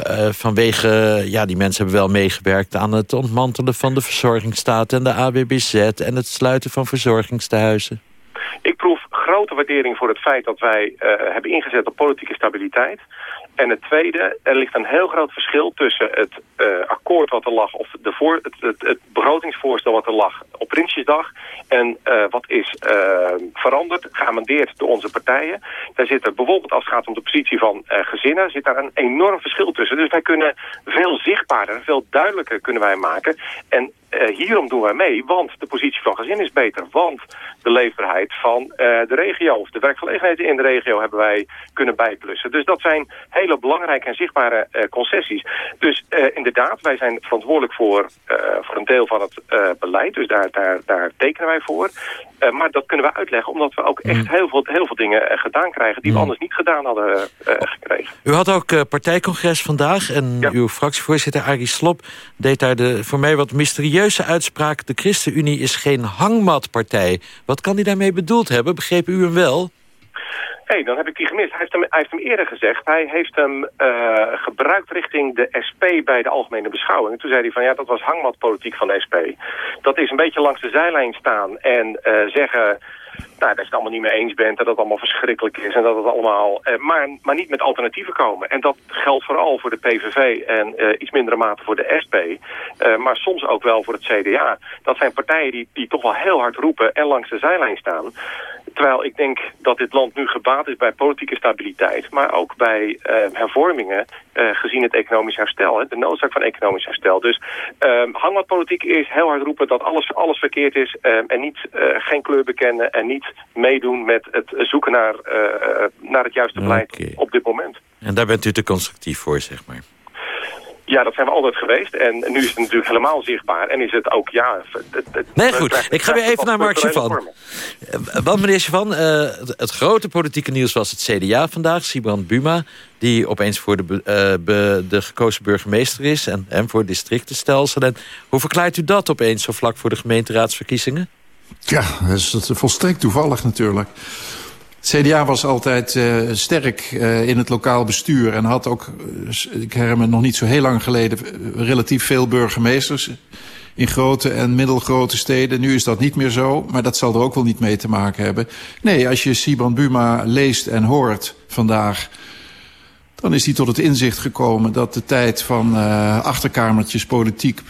uh, vanwege, ja, die mensen hebben wel meegewerkt aan het ontmantelen van de verzorgingsstaat en de AWBZ en het sluiten van verzorgingstehuizen. Ik proef grote waardering voor het feit dat wij uh, hebben ingezet op politieke stabiliteit. En het tweede, er ligt een heel groot verschil tussen het uh, akkoord wat er lag... of de voor, het, het, het, begrotingsvoorstel wat er lag op Prinsjesdag... en uh, wat is uh, veranderd, geamendeerd door onze partijen. Daar zit er bijvoorbeeld als het gaat om de positie van gezinnen... zit daar een enorm verschil tussen. Dus wij kunnen veel zichtbaarder, veel duidelijker kunnen wij maken. En uh, hierom doen wij mee, want de positie van gezin is beter. Want de leefbaarheid van uh, de regio of de werkgelegenheid in de regio hebben wij kunnen bijplussen. Dus dat zijn hele belangrijke en zichtbare uh, concessies. Dus inderdaad, wij zijn verantwoordelijk voor, voor een deel van het beleid. Dus daar, daar, daar tekenen wij voor. maar dat kunnen we uitleggen omdat we ook echt heel veel, heel veel dingen gedaan krijgen... die we anders niet gedaan hadden gekregen. U had ook partijcongres vandaag en ja. uw fractievoorzitter Arie Slop... deed daar de voor mij wat mysterieuze serieuze uitspraak... de ChristenUnie is geen hangmatpartij. Wat kan hij daarmee bedoeld hebben? Begreep u hem wel? Nee, dan heb ik die gemist. Hij heeft hem, hij heeft hem eerder gezegd. Hij heeft hem uh, gebruikt richting de SP bij de algemene beschouwing. Toen zei hij van ja, dat was hangmatpolitiek van de SP. Dat is een beetje langs de zijlijn staan en uh, zeggen nou, dat je het allemaal niet mee eens bent... en dat het allemaal verschrikkelijk is en dat het allemaal... Eh, maar, maar niet met alternatieven komen. En dat geldt vooral voor de PVV en iets mindere mate voor de SP. Maar soms ook wel voor het CDA. Dat zijn partijen die, die toch wel heel hard roepen en langs de zijlijn staan. Terwijl ik denk dat dit land nu gebaat is bij politieke stabiliteit... maar ook bij uh, hervormingen uh, gezien het economisch herstel. Hè, de noodzaak van economisch herstel. Dus uh, hangmatpolitiek is heel hard roepen dat alles, alles verkeerd is... en niet, geen kleur bekennen en niet meedoen met het zoeken naar, naar het juiste beleid okay. op dit moment. En daar bent u te constructief voor, zeg maar. Ja, dat zijn we altijd geweest. En nu is het natuurlijk helemaal zichtbaar. En is het ook, ja... Het, het, nee, goed. Ik ga weer even naar Mark Chavan. Want meneer Chavan, uh, het grote politieke nieuws was het CDA vandaag. Sibrand Buma, die opeens voor de, uh, be, de gekozen burgemeester is... en, en voor districtenstelsel. En hoe verklaart u dat opeens zo vlak voor de gemeenteraadsverkiezingen? Ja, dat is volstrekt toevallig natuurlijk. CDA was altijd uh, sterk uh, in het lokaal bestuur... en had ook, uh, ik herinner me nog niet zo heel lang geleden... relatief veel burgemeesters in grote en middelgrote steden. Nu is dat niet meer zo, maar dat zal er ook wel niet mee te maken hebben. Nee, als je Siban Buma leest en hoort vandaag... dan is hij tot het inzicht gekomen dat de tijd van achterkamertjes politiek...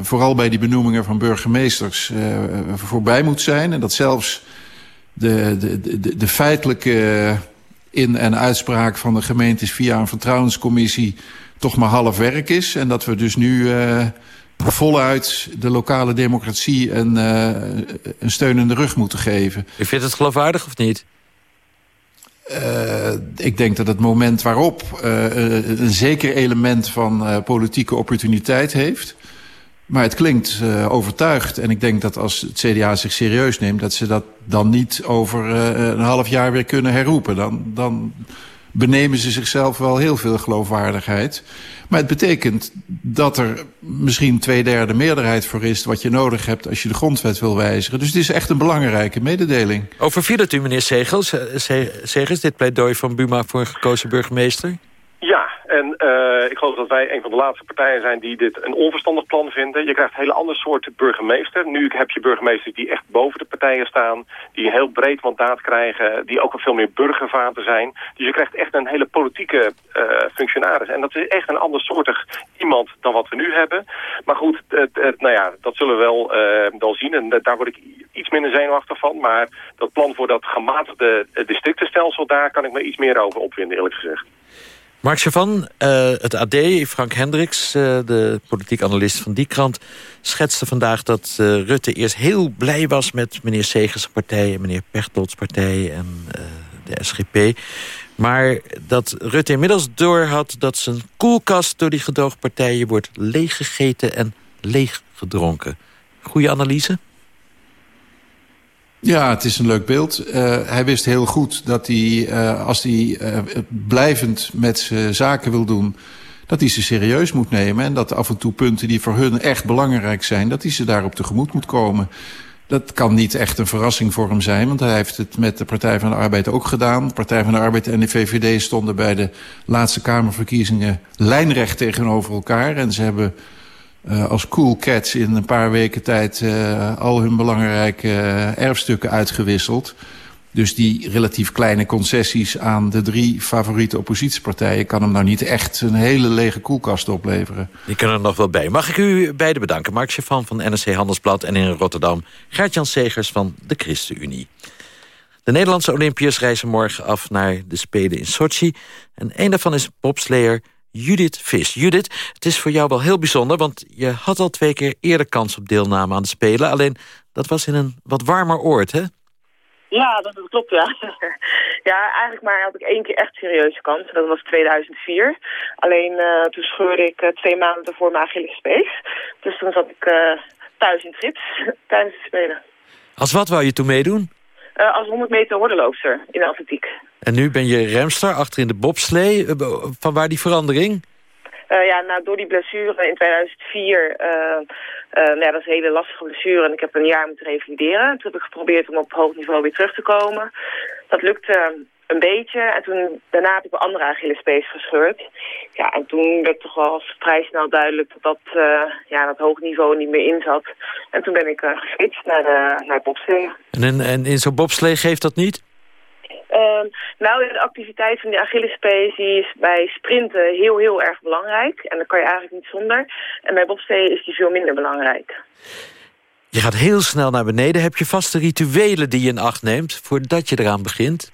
vooral bij die benoemingen van burgemeesters voorbij moet zijn... en dat zelfs de, de, de, de feitelijke in- en uitspraak van de gemeentes via een vertrouwenscommissie toch maar half werk is. En dat we dus nu uh, voluit de lokale democratie een, uh, een steun in de rug moeten geven. U vindt het geloofwaardig of niet? Uh, ik denk dat het moment waarop een zeker element van politieke opportuniteit heeft... Maar het klinkt uh, overtuigd. En ik denk dat als het CDA zich serieus neemt... dat ze dat dan niet over uh, een half jaar weer kunnen herroepen. Dan, dan benemen ze zichzelf wel heel veel geloofwaardigheid. Maar het betekent dat er misschien twee derde meerderheid voor is... wat je nodig hebt als je de grondwet wil wijzigen. Dus het is echt een belangrijke mededeling. Overviel het u, meneer Segels, Segels dit pleidooi van Buma voor een gekozen burgemeester? Ja, en uh, ik geloof dat wij een van de laatste partijen zijn die dit een onverstandig plan vinden. Je krijgt hele ander soort burgemeester. Nu heb je burgemeesters die echt boven de partijen staan, die een heel breed mandaat krijgen, die ook veel meer burgervaten zijn. Dus je krijgt echt een hele politieke uh, functionaris. En dat is echt een ander soortig iemand dan wat we nu hebben. Maar goed, het, nou ja, dat zullen we wel, uh, zien. En daar word ik iets minder zenuwachtig van. Maar dat plan voor dat gematigde districtenstelsel, daar kan ik me iets meer over opwinden, eerlijk gezegd. Mark Chavan, uh, het AD, Frank Hendricks, uh, de politiek analist van die krant... schetste vandaag dat uh, Rutte eerst heel blij was met meneer Segers partij... en meneer Pechtold's partij en de SGP. Maar dat Rutte inmiddels doorhad dat zijn koelkast... door die gedoogpartijen wordt leeggegeten en leeggedronken. Goeie analyse? Ja, het is een leuk beeld. Uh, hij wist heel goed dat hij, uh, als hij uh, blijvend met zaken wil doen... dat hij ze serieus moet nemen. En dat af en toe punten die voor hun echt belangrijk zijn... dat hij ze daarop tegemoet moet komen. Dat kan niet echt een verrassing voor hem zijn... want hij heeft het met de Partij van de Arbeid ook gedaan. De Partij van de Arbeid en de VVD stonden bij de laatste Kamerverkiezingen... lijnrecht tegenover elkaar en ze hebben uh, als cool cats in een paar weken tijd uh, al hun belangrijke uh, erfstukken uitgewisseld. Dus die relatief kleine concessies aan de drie favoriete oppositiepartijen... kan hem nou niet echt een hele lege koelkast opleveren. Die kunnen er nog wel bij. Mag ik u beiden bedanken. Mark Chavan van NRC Handelsblad en in Rotterdam... Gert-Jan Segers van de ChristenUnie. De Nederlandse Olympiërs reizen morgen af naar de Spelen in Sochi. En een daarvan is bobsleer Judith Vis. Judith, het is voor jou wel heel bijzonder... want je had al twee keer eerder kans op deelname aan de Spelen. Alleen, dat was in een wat warmer oord, hè? Ja, dat, dat klopt, ja. [laughs] ja, eigenlijk maar had ik één keer echt serieuze kans. Dat was 2004. Alleen uh, toen scheurde ik uh, twee maanden ervoor mijn Achillespees. Dus toen zat ik uh, thuis in trips [laughs] tijdens de Spelen. Als wat wou je toen meedoen? als 100 meter hordenloopster in de atletiek. En nu ben je remster achter in de bobslee. Van waar die verandering? Uh, ja, nou, door die blessure in 2004, uh, uh, nou ja, dat is een hele lastige blessure en ik heb een jaar moeten revalideren. Toen heb ik geprobeerd om op hoog niveau weer terug te komen. Dat lukte een beetje en toen, daarna heb ik een andere Achillespees gescheurd. Ja, en toen werd toch wel vrij snel duidelijk dat dat, ja, dat hoog niveau niet meer in zat. En toen ben ik geswitcht naar, de, naar bobslee. En in, en in zo'n bobslee geeft dat niet? Uh, nou, de activiteit van die Achillespees is bij sprinten heel, heel erg belangrijk. En daar kan je eigenlijk niet zonder. En bij bobslee is die veel minder belangrijk. Je gaat heel snel naar beneden. Heb je vaste rituelen die je in acht neemt voordat je eraan begint?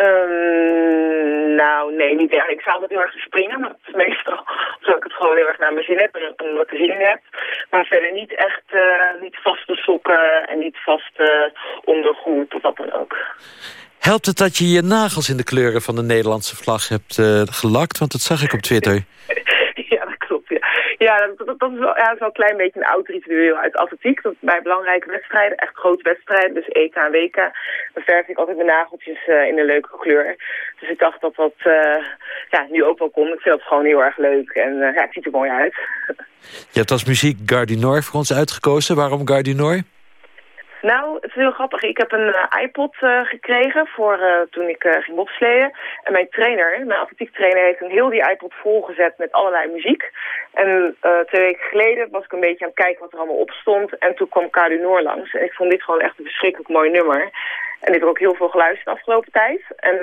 Um, nou, nee, niet echt. Ik zou het heel erg springen, maar meestal zou ik het gewoon heel erg naar mijn zin heb en wat te zien heb. Maar verder niet echt, uh, niet vaste sokken en niet vaste ondergoed of wat dan ook. Helpt het dat je je nagels in de kleuren van de Nederlandse vlag hebt uh, gelakt? Want dat zag ik op Twitter. [laughs] ja, dat klopt. Ja, ja dat, dat, is wel, ja, dat is wel een klein beetje een oud ritueel uit atletiek. Dat bij belangrijke wedstrijden, echt grote wedstrijden, dus EK en WK, dan verf ik altijd mijn nageltjes uh, in een leuke kleur. Dus ik dacht dat dat uh, ja, nu ook wel kon. Ik vind dat gewoon heel erg leuk en ja, het ziet er mooi uit. [laughs] Je hebt als muziek Gardinoor voor ons uitgekozen. Waarom Gardinoor? Nou, het is heel grappig. Ik heb een uh, iPod uh, gekregen voor uh, toen ik ging bobsleeën. En mijn trainer, mijn atletiektrainer, heeft een heel die iPod volgezet met allerlei muziek. En twee weken geleden was ik een beetje aan het kijken wat er allemaal op stond. En toen kwam Cardu Noor langs. En ik vond dit gewoon echt een verschrikkelijk mooi nummer. En ik heb ook heel veel geluisterd de afgelopen tijd. En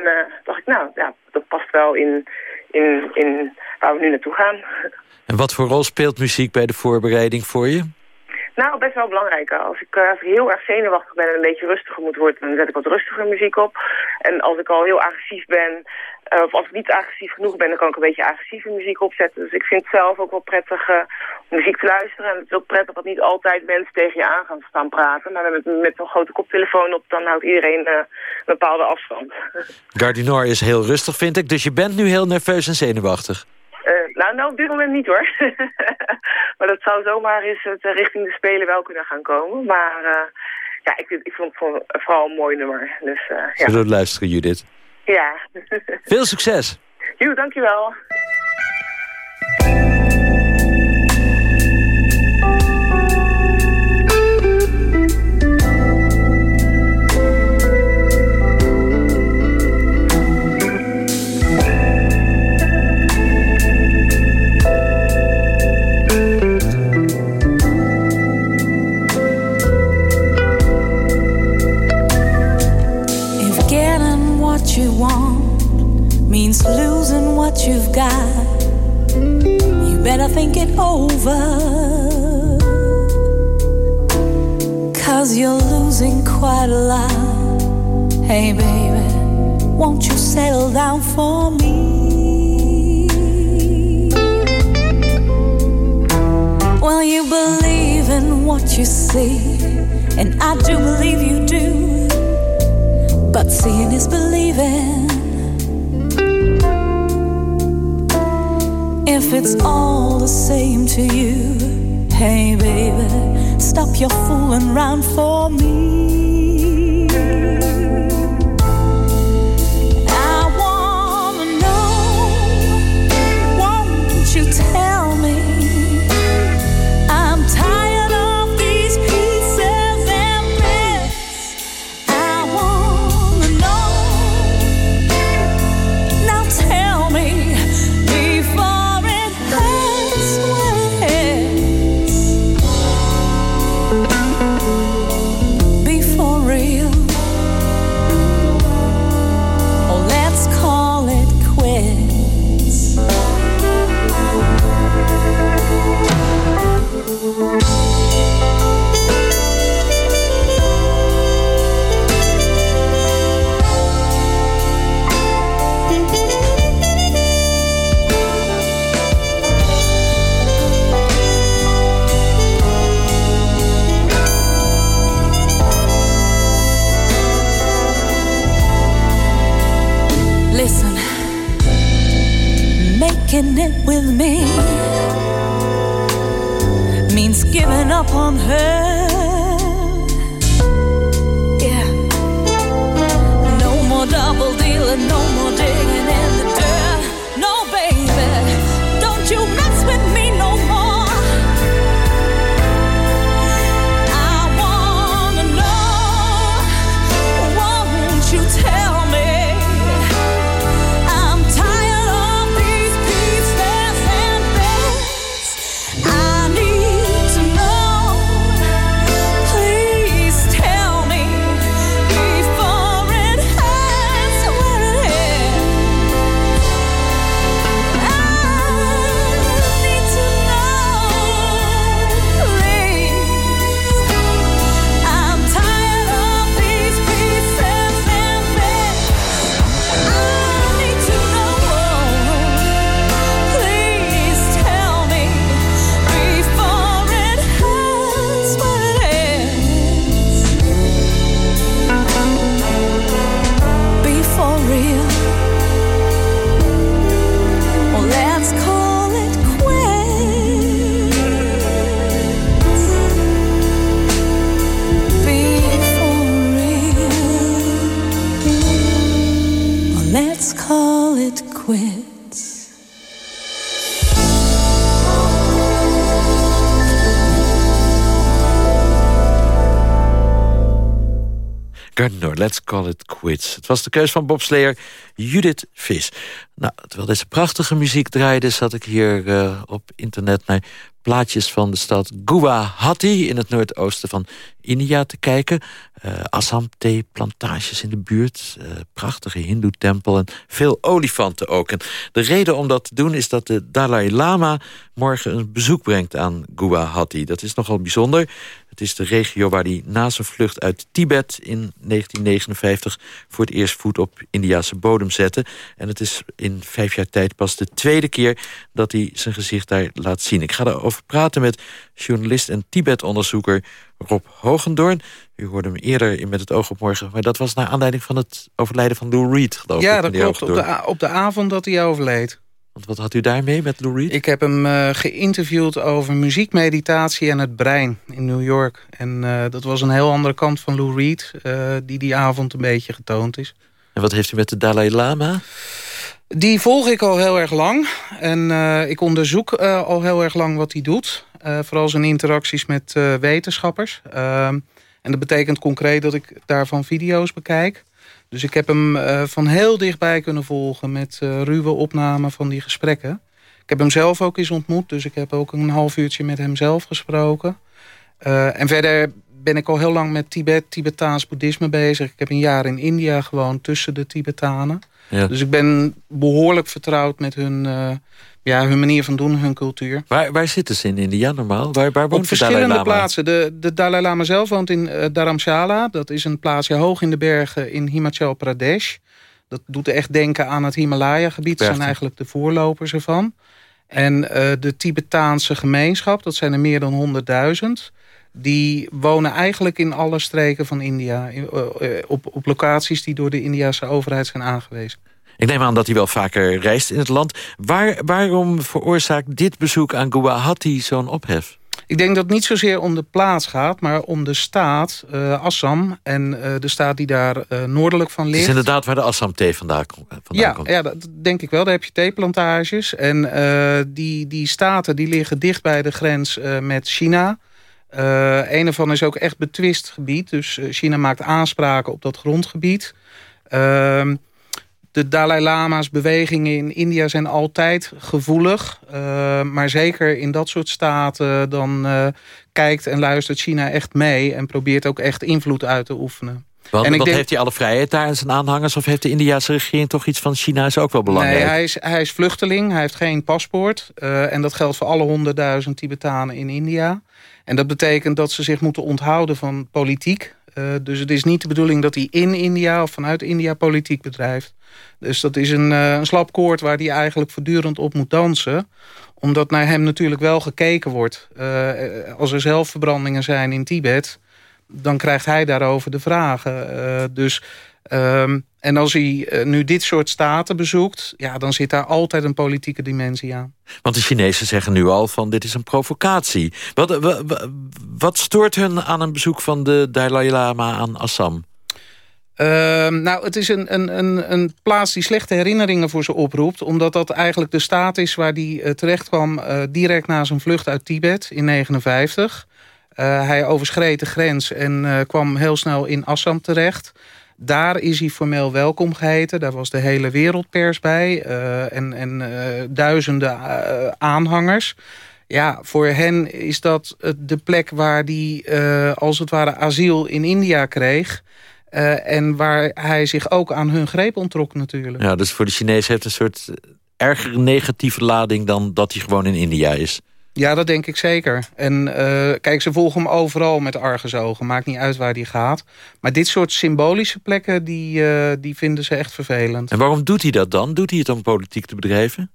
dacht ik, nou, ja, dat past wel in, in, in waar we nu naartoe gaan. [laughs] En wat voor rol speelt muziek bij de voorbereiding voor je? Nou, best wel belangrijk. Als ik, als ik heel erg zenuwachtig ben en een beetje rustiger moet worden, dan zet ik wat rustiger muziek op. En als ik al heel agressief ben, uh, of als ik niet agressief genoeg ben, dan kan ik een beetje agressieve muziek opzetten. Dus ik vind het zelf ook wel prettig uh, muziek te luisteren. En het is ook prettig dat niet altijd mensen tegen je aan gaan staan praten. Maar met, met grote koptelefoon op, dan houdt iedereen een bepaalde afstand. Gardinoor is heel rustig, vind ik. Dus je bent nu heel nerveus en zenuwachtig. Uh, nou, nou, op dit moment niet hoor. [laughs] maar dat zou zomaar eens het, richting de Spelen wel kunnen gaan komen. Maar uh, ja, ik, ik vond het vooral een mooi nummer. Dus, uh, ja. Zullen we luisteren, Judith? Ja. Veel succes! [laughs] Jo, dankjewel. Means losing what you've got. You better think it over. Cause you're losing quite a lot. Hey, baby, won't you settle down for me? Well, you believe in what you see, and I do believe you do. But seeing is believing. If it's all the same to you, hey baby, stop your fooling around for me. Me means giving up on her. Yeah. No more double dealing, no more digging Gardner, let's call it quits. Het was de keus van bobsleer Judith Vis. Nou, terwijl deze prachtige muziek draaide... zat ik hier eh, op internet naar plaatjes van de stad Guwahati... in het noordoosten van India te kijken. Eh Assam thee-plantages in de buurt. eh, prachtige hindoe-tempel en veel olifanten ook. En de reden om dat te doen is dat de Dalai Lama... morgen een bezoek brengt aan Guwahati. Dat is nogal bijzonder. Het is de regio waar hij na zijn vlucht uit Tibet in 1959... voor het eerst voet op Indiase bodem zette. En het is in vijf jaar tijd pas de tweede keer... dat hij zijn gezicht daar laat zien. Ik ga praten met journalist en Tibet-onderzoeker Rob Hogendoorn. U hoorde hem eerder in Met het oog op morgen... maar dat was naar aanleiding van het overlijden van Lou Reed, geloof Ja, ik. dat meneer klopt. Op de, op avond dat hij overleed. Want wat had u daarmee met Lou Reed? Ik heb hem eh, geïnterviewd over muziekmeditatie en het brein in New York. En eh, dat was een heel andere kant van Lou Reed... eh, die die avond een beetje getoond is. En wat heeft u met de Dalai Lama? Die volg ik al heel erg lang. En eh, ik onderzoek eh, al heel erg lang wat hij doet. Eh, vooral zijn interacties met wetenschappers. Ehm, en dat betekent concreet dat ik daarvan video's bekijk. Dus ik heb hem van heel dichtbij kunnen volgen... met ruwe opnamen van die gesprekken. Ik heb hem zelf ook eens ontmoet. Dus ik heb ook een half uurtje met hem zelf gesproken. En verder ben ik al heel lang met Tibet, Tibetaans boeddhisme bezig. Ik heb een jaar in India gewoond tussen de Tibetanen. Ja. Dus ik ben behoorlijk vertrouwd met hun, eh, ja, hun manier van doen, hun cultuur. Waar, waar zitten ze in India normaal? Waar, waar woont Op verschillende plaatsen. De, de Dalai Lama zelf woont in eh, Dharamshala. Dat is een plaatsje hoog in de bergen in Himachal Pradesh. Dat doet echt denken aan het Himalaya-gebied. Dat zijn eigenlijk de voorlopers ervan. En eh, de Tibetaanse gemeenschap, dat zijn er meer dan 100.000... die wonen eigenlijk in alle streken van India. in- eh, eh, op, op locaties die door de Indiase overheid zijn aangewezen. Ik neem aan dat hij wel vaker reist in het land. Waar, waarom veroorzaakt dit bezoek aan Guwahati zo'n ophef? Ik denk dat het niet zozeer om de plaats gaat, maar om de staat, eh, Assam... en de staat die daar noordelijk van Het ligt. is inderdaad waar de Assam-thee vandaan, komt- vandaan Ja, komt. ja, dat denk ik wel. Daar heb je theeplantages. En die, die staten die liggen dicht bij de grens met China. Eh een ervan is ook echt betwist gebied. Dus eh, China maakt aanspraken op dat grondgebied. Ehm, de Dalai Lama's bewegingen in India zijn altijd gevoelig. Eh, maar zeker in dat soort staten dan eh, kijkt en luistert China echt mee... en probeert ook echt invloed uit te oefenen. Want, en ik denk- heeft hij alle vrijheid daar en zijn aanhangers... of heeft de Indiase regering toch iets van China is ook wel belangrijk? Nee, hij is, hij is vluchteling, hij heeft geen paspoort. en dat geldt voor alle honderdduizend Tibetanen in India. En dat betekent dat ze zich moeten onthouden van politiek. Eh, dus het is niet de bedoeling dat hij in India of vanuit India politiek bedrijft. Dus dat is een, eh, een slap koord waar hij eigenlijk voortdurend op moet dansen. Omdat naar hem natuurlijk wel gekeken wordt. Eh, als er zelfverbrandingen zijn in Tibet dan krijgt hij daarover de vragen. Dus Ehm, en als hij eh, nu dit soort staten bezoekt... Ja, dan zit daar altijd een politieke dimensie aan. Want de Chinezen zeggen nu al van dit is een provocatie. Wat, wat, wat stoort hun aan een bezoek van de Dalai Lama aan Assam? Ehm, nou, het is een, een, een, een, plaats die slechte herinneringen voor ze oproept. Omdat dat eigenlijk de staat is waar hij uh, terecht kwam... Uh, direct na zijn vlucht uit Tibet in 1959. Uh, hij overschreed de grens en kwam heel snel in Assam terecht. Daar is hij formeel welkom geheten. Daar was de hele wereldpers bij. en en duizenden aanhangers. Ja, voor hen is dat de plek waar hij als het ware asiel in India kreeg... En waar hij zich ook aan hun greep ontrok natuurlijk. Ja, dus voor de Chinezen heeft een soort erger negatieve lading... dan dat hij gewoon in India is. Ja, dat denk ik zeker. En uh, kijk, ze volgen hem overal met argusogen. Maakt niet uit waar hij gaat. Maar dit soort symbolische plekken, die, uh, die vinden ze echt vervelend. En waarom doet hij dat dan? Doet hij het om politiek te bedrijven?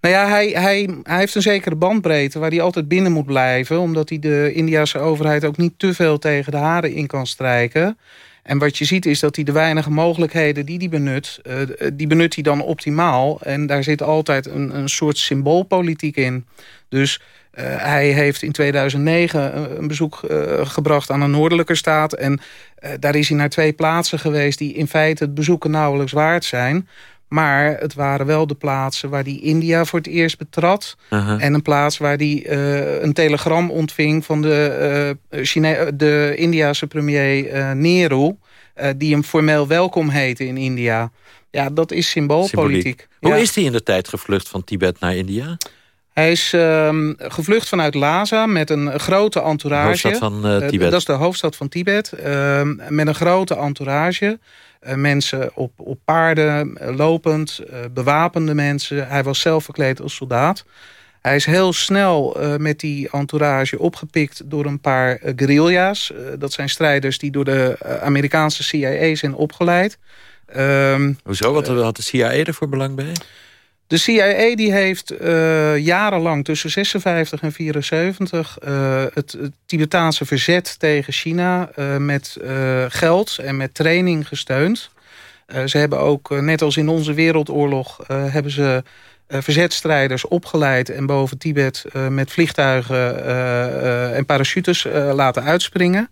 Nou ja, hij, hij, hij heeft een zekere bandbreedte waar hij altijd binnen moet blijven. Omdat hij de Indiase overheid ook niet te veel tegen de haren in kan strijken. En wat je ziet is dat hij de weinige mogelijkheden die hij benut... Uh, die benut hij dan optimaal. En daar zit altijd een, een soort symboolpolitiek in. Dus uh, hij heeft in 2009 een bezoek gebracht aan een noordelijke staat. En daar is hij naar twee plaatsen geweest... die in feite het bezoeken nauwelijks waard zijn... Maar het waren wel de plaatsen waar hij India voor het eerst betrad. Uh -huh. En een plaats waar hij uh, een telegram ontving van de, uh, de Indiase premier uh, Nehru. die hem formeel welkom heette in India. Ja, dat is symboolpolitiek. Hoe is hij in de tijd gevlucht van Tibet naar India? Hij is uh, gevlucht vanuit Lhasa met een grote entourage. De hoofdstad van Tibet. dat is de hoofdstad van Tibet. Ehm, met een grote entourage. Uh, mensen op, op paarden, uh, lopend, uh, bewapende mensen. Hij was zelf verkleed als soldaat. Hij is heel snel met die entourage opgepikt door een paar guerrilla's. dat zijn strijders die door de Amerikaanse CIA zijn opgeleid. Um, Hoezo? Wat had de CIA ervoor belang bij? De CIA die heeft uh, jarenlang tussen 56 en 74 uh, het, Tibetaanse verzet tegen China uh, met geld en met training gesteund. ze hebben ook, net als in onze wereldoorlog, hebben ze verzetstrijders opgeleid en boven Tibet met vliegtuigen en parachutes laten uitspringen.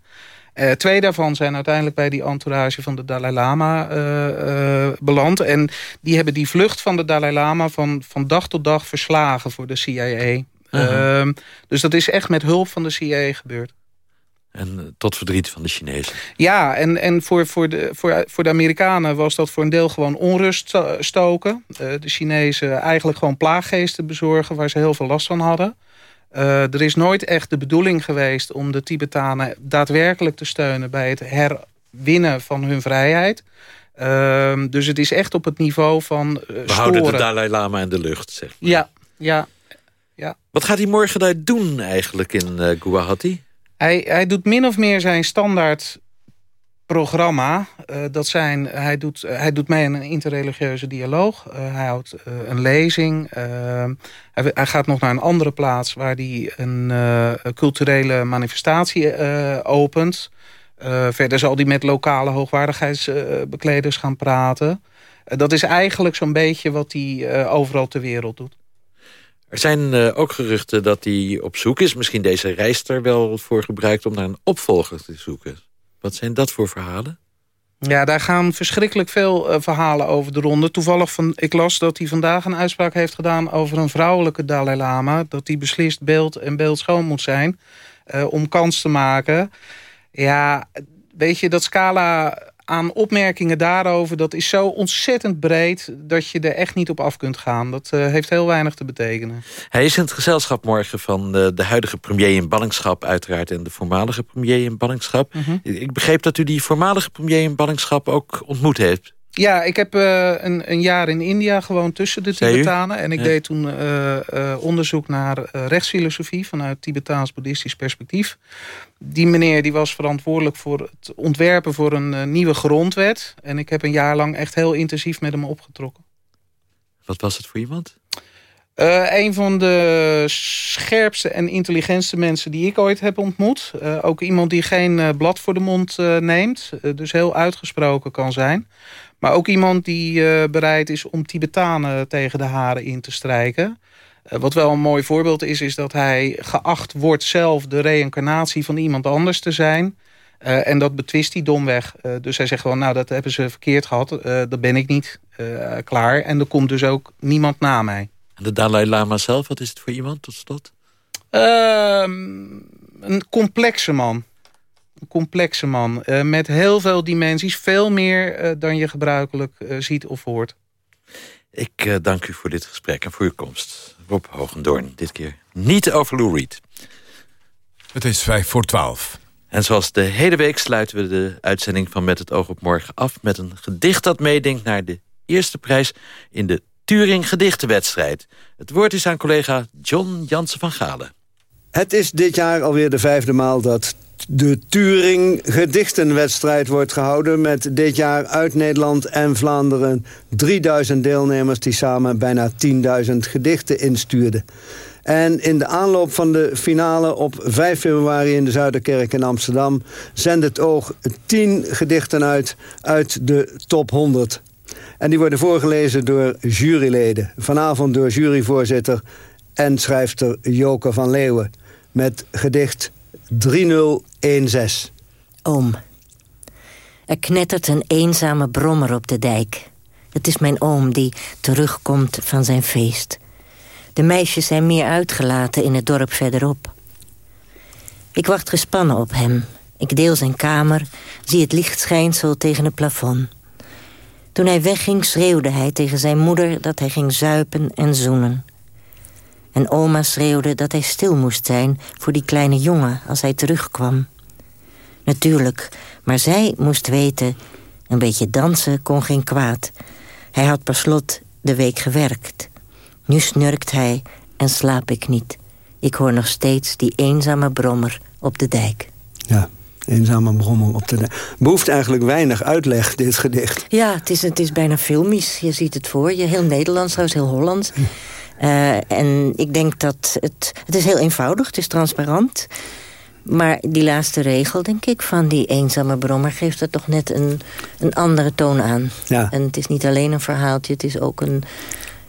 Uh, twee daarvan zijn uiteindelijk bij die entourage van de Dalai Lama uh, uh, beland. En die hebben die vlucht van de Dalai Lama van, van dag tot dag verslagen voor de CIA. -huh. dus dat is echt met hulp van de CIA gebeurd. En tot verdriet van de Chinezen. Ja, en, en voor, voor, de, voor, voor de Amerikanen was dat voor een deel gewoon onrust stoken. de Chinezen eigenlijk gewoon plaaggeesten bezorgen waar ze heel veel last van hadden. Uh, er is nooit echt de bedoeling geweest om de Tibetanen daadwerkelijk te steunen bij het herwinnen van hun vrijheid. Uh, dus het is echt op het niveau van uh, We houden de Dalai Lama in de lucht, zeg maar. Ja, ja, ja. Wat gaat hij morgen daar doen eigenlijk in uh, Guwahati? Hij, hij doet min of meer zijn standaard programma. Uh, dat zijn, hij, doet, uh, hij doet mee aan een interreligieuze dialoog. Uh, hij houdt een lezing. Hij, hij, gaat nog naar een andere plaats... waar hij een culturele manifestatie opent. verder zal hij met lokale hoogwaardigheidsbekleders gaan praten. dat is eigenlijk zo'n beetje wat hij overal ter wereld doet. Er zijn ook geruchten dat hij op zoek is... misschien deze reis er wel voor gebruikt om naar een opvolger te zoeken. Wat zijn dat voor verhalen? Ja, daar gaan verschrikkelijk veel uh, verhalen over de ronde. Toevallig, van, ik las dat hij vandaag een uitspraak heeft gedaan... over een vrouwelijke Dalai Lama. Dat die beslist beeld en beeld schoon moet zijn. Uh, om kans te maken. Ja, weet je, dat scala aan opmerkingen daarover... dat is zo ontzettend breed dat je er echt niet op af kunt gaan. Dat uh, heeft heel weinig te betekenen. Hij is in het gezelschap morgen van de, de huidige premier in ballingschap... uiteraard en de voormalige premier in ballingschap. Mm -hmm. Ik begreep dat u die voormalige premier in ballingschap ook ontmoet heeft. Ja, ik heb uh, een, een, jaar in India gewoon tussen de Tibetanen. En ik ja. deed toen uh, uh, onderzoek naar rechtsfilosofie... vanuit Tibetaans-boeddhistisch perspectief. Die meneer die was verantwoordelijk voor het ontwerpen voor een nieuwe grondwet. En ik heb een jaar lang echt heel intensief met hem opgetrokken. Wat was het voor iemand? Uh, een van de scherpste en intelligentste mensen die ik ooit heb ontmoet. Uh, ook iemand die geen uh, blad voor de mond neemt. dus heel uitgesproken kan zijn. Maar ook iemand die bereid is om Tibetanen tegen de haren in te strijken. wat wel een mooi voorbeeld is, is dat hij geacht wordt zelf de reïncarnatie van iemand anders te zijn. en dat betwist hij domweg. dus hij zegt gewoon, nou dat hebben ze verkeerd gehad. dat ben ik niet klaar. En er komt dus ook niemand na mij. De Dalai Lama zelf, wat is het voor iemand tot slot? Ehm, een complexe man. Een complexe man. Uh, met heel veel dimensies. Veel meer uh, dan je gebruikelijk uh, ziet of hoort. Ik dank u voor dit gesprek en voor uw komst. Rob Hogendoorn, dit keer niet over Lou Reed. Het is vijf voor twaalf. En zoals de hele week sluiten we de uitzending van Met het oog op morgen af... met een gedicht dat meedenkt naar de eerste prijs... in de Turing Gedichtenwedstrijd. Het woord is aan collega John Jansen van Galen. Het is dit jaar alweer de vijfde maal dat de Turing Gedichtenwedstrijd wordt gehouden... met dit jaar uit Nederland en Vlaanderen 3000 deelnemers... die samen bijna 10.000 gedichten instuurden. En in de aanloop van de finale op 5 februari in de Zuiderkerk in Amsterdam... zendt het oog 10 gedichten uit uit de top 100. En die worden voorgelezen door juryleden. Vanavond door juryvoorzitter en schrijfster Joke van Leeuwen. Met gedicht 3016. Oom. Er knettert een eenzame brommer op de dijk. Het is mijn oom die terugkomt van zijn feest. De meisjes zijn meer uitgelaten in het dorp verderop. Ik wacht gespannen op hem. Ik deel zijn kamer, zie het lichtschijnsel tegen het plafond. Toen hij wegging schreeuwde hij tegen zijn moeder dat hij ging zuipen en zoenen. En oma schreeuwde dat hij stil moest zijn voor die kleine jongen als hij terugkwam. Natuurlijk, maar zij moest weten, een beetje dansen kon geen kwaad. Hij had per slot de week gewerkt. Nu snurkt hij en slaap ik niet. Ik hoor nog steeds die eenzame brommer op de dijk. Ja, Eenzame brommer op de... Behoeft eigenlijk weinig uitleg, dit gedicht. Ja, het is, het is bijna filmisch. Je ziet het voor je. Heel Nederlands, trouwens heel Hollands. Uh, en ik denk dat het... Het is heel eenvoudig, het is transparant. Maar die laatste regel, denk ik, van die eenzame brommer... geeft er toch net een, een andere toon aan. Ja. En het is niet alleen een verhaaltje, het is ook een...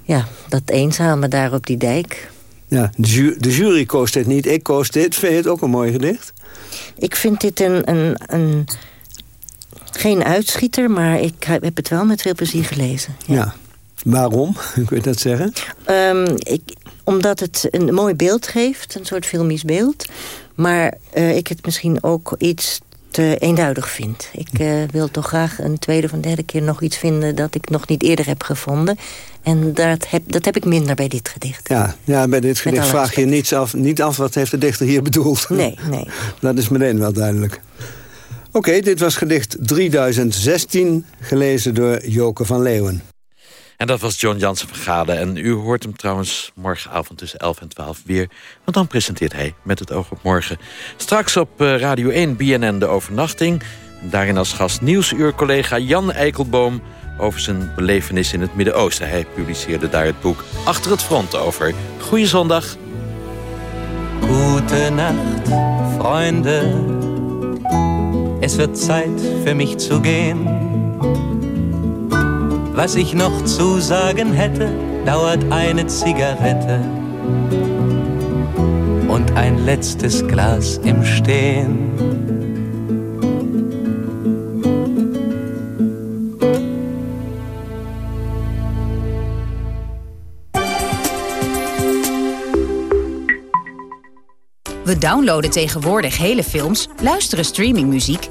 Ja, dat eenzame daar op die dijk. Ja, de, ju de jury koos dit niet, ik koos dit. Vind je het ook een mooi gedicht? Ik vind dit een, een, een, geen uitschieter, maar ik heb het wel met veel plezier gelezen. Ja. Waarom? [laughs] Kun je dat zeggen? Um, ik, omdat het een mooi beeld geeft, een soort filmisch beeld. Maar uh, ik het misschien ook iets te eenduidig vind. Ik uh, wil toch graag een tweede of een derde keer nog iets vinden... dat ik nog niet eerder heb gevonden. En dat heb, dat heb ik minder bij dit gedicht. Ja, ja bij dit gedicht vraag je niets af, niet af wat heeft de dichter hier bedoeld. Nee, nee. [laughs] dat is meteen wel duidelijk. Oké, dit was gedicht 3016, gelezen door Joke van Leeuwen. En dat was John Jansen van Gade. En u hoort hem trouwens morgenavond tussen 11 en 12 weer. Want dan presenteert hij met het oog op morgen. Straks op eh, Radio 1 BNN de overnachting. Daarin als gast nieuwsuur-collega Jan Eikelboom... over zijn belevenis in het Midden-Oosten. Hij publiceerde daar het boek Achter het Front over. Goeie zondag. Gute Nacht, Freunde. Es wird Zeit für mich zu gehen. Was ich noch zu sagen hätte, dauert eine Zigarette und ein letztes Glas im Stehen. We downloaden tegenwoordig hele films, luisteren streamingmuziek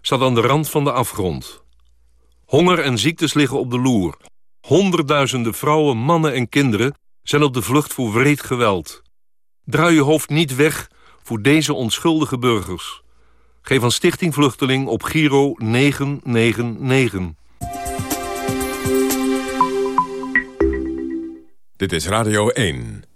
staat aan de rand van de afgrond. Honger en ziektes liggen op de loer. Honderdduizenden vrouwen, mannen en kinderen zijn op de vlucht voor wreed geweld. Draai je hoofd niet weg voor deze onschuldige burgers. Geef aan Stichting Vluchteling op Giro 999. Dit is Radio 1.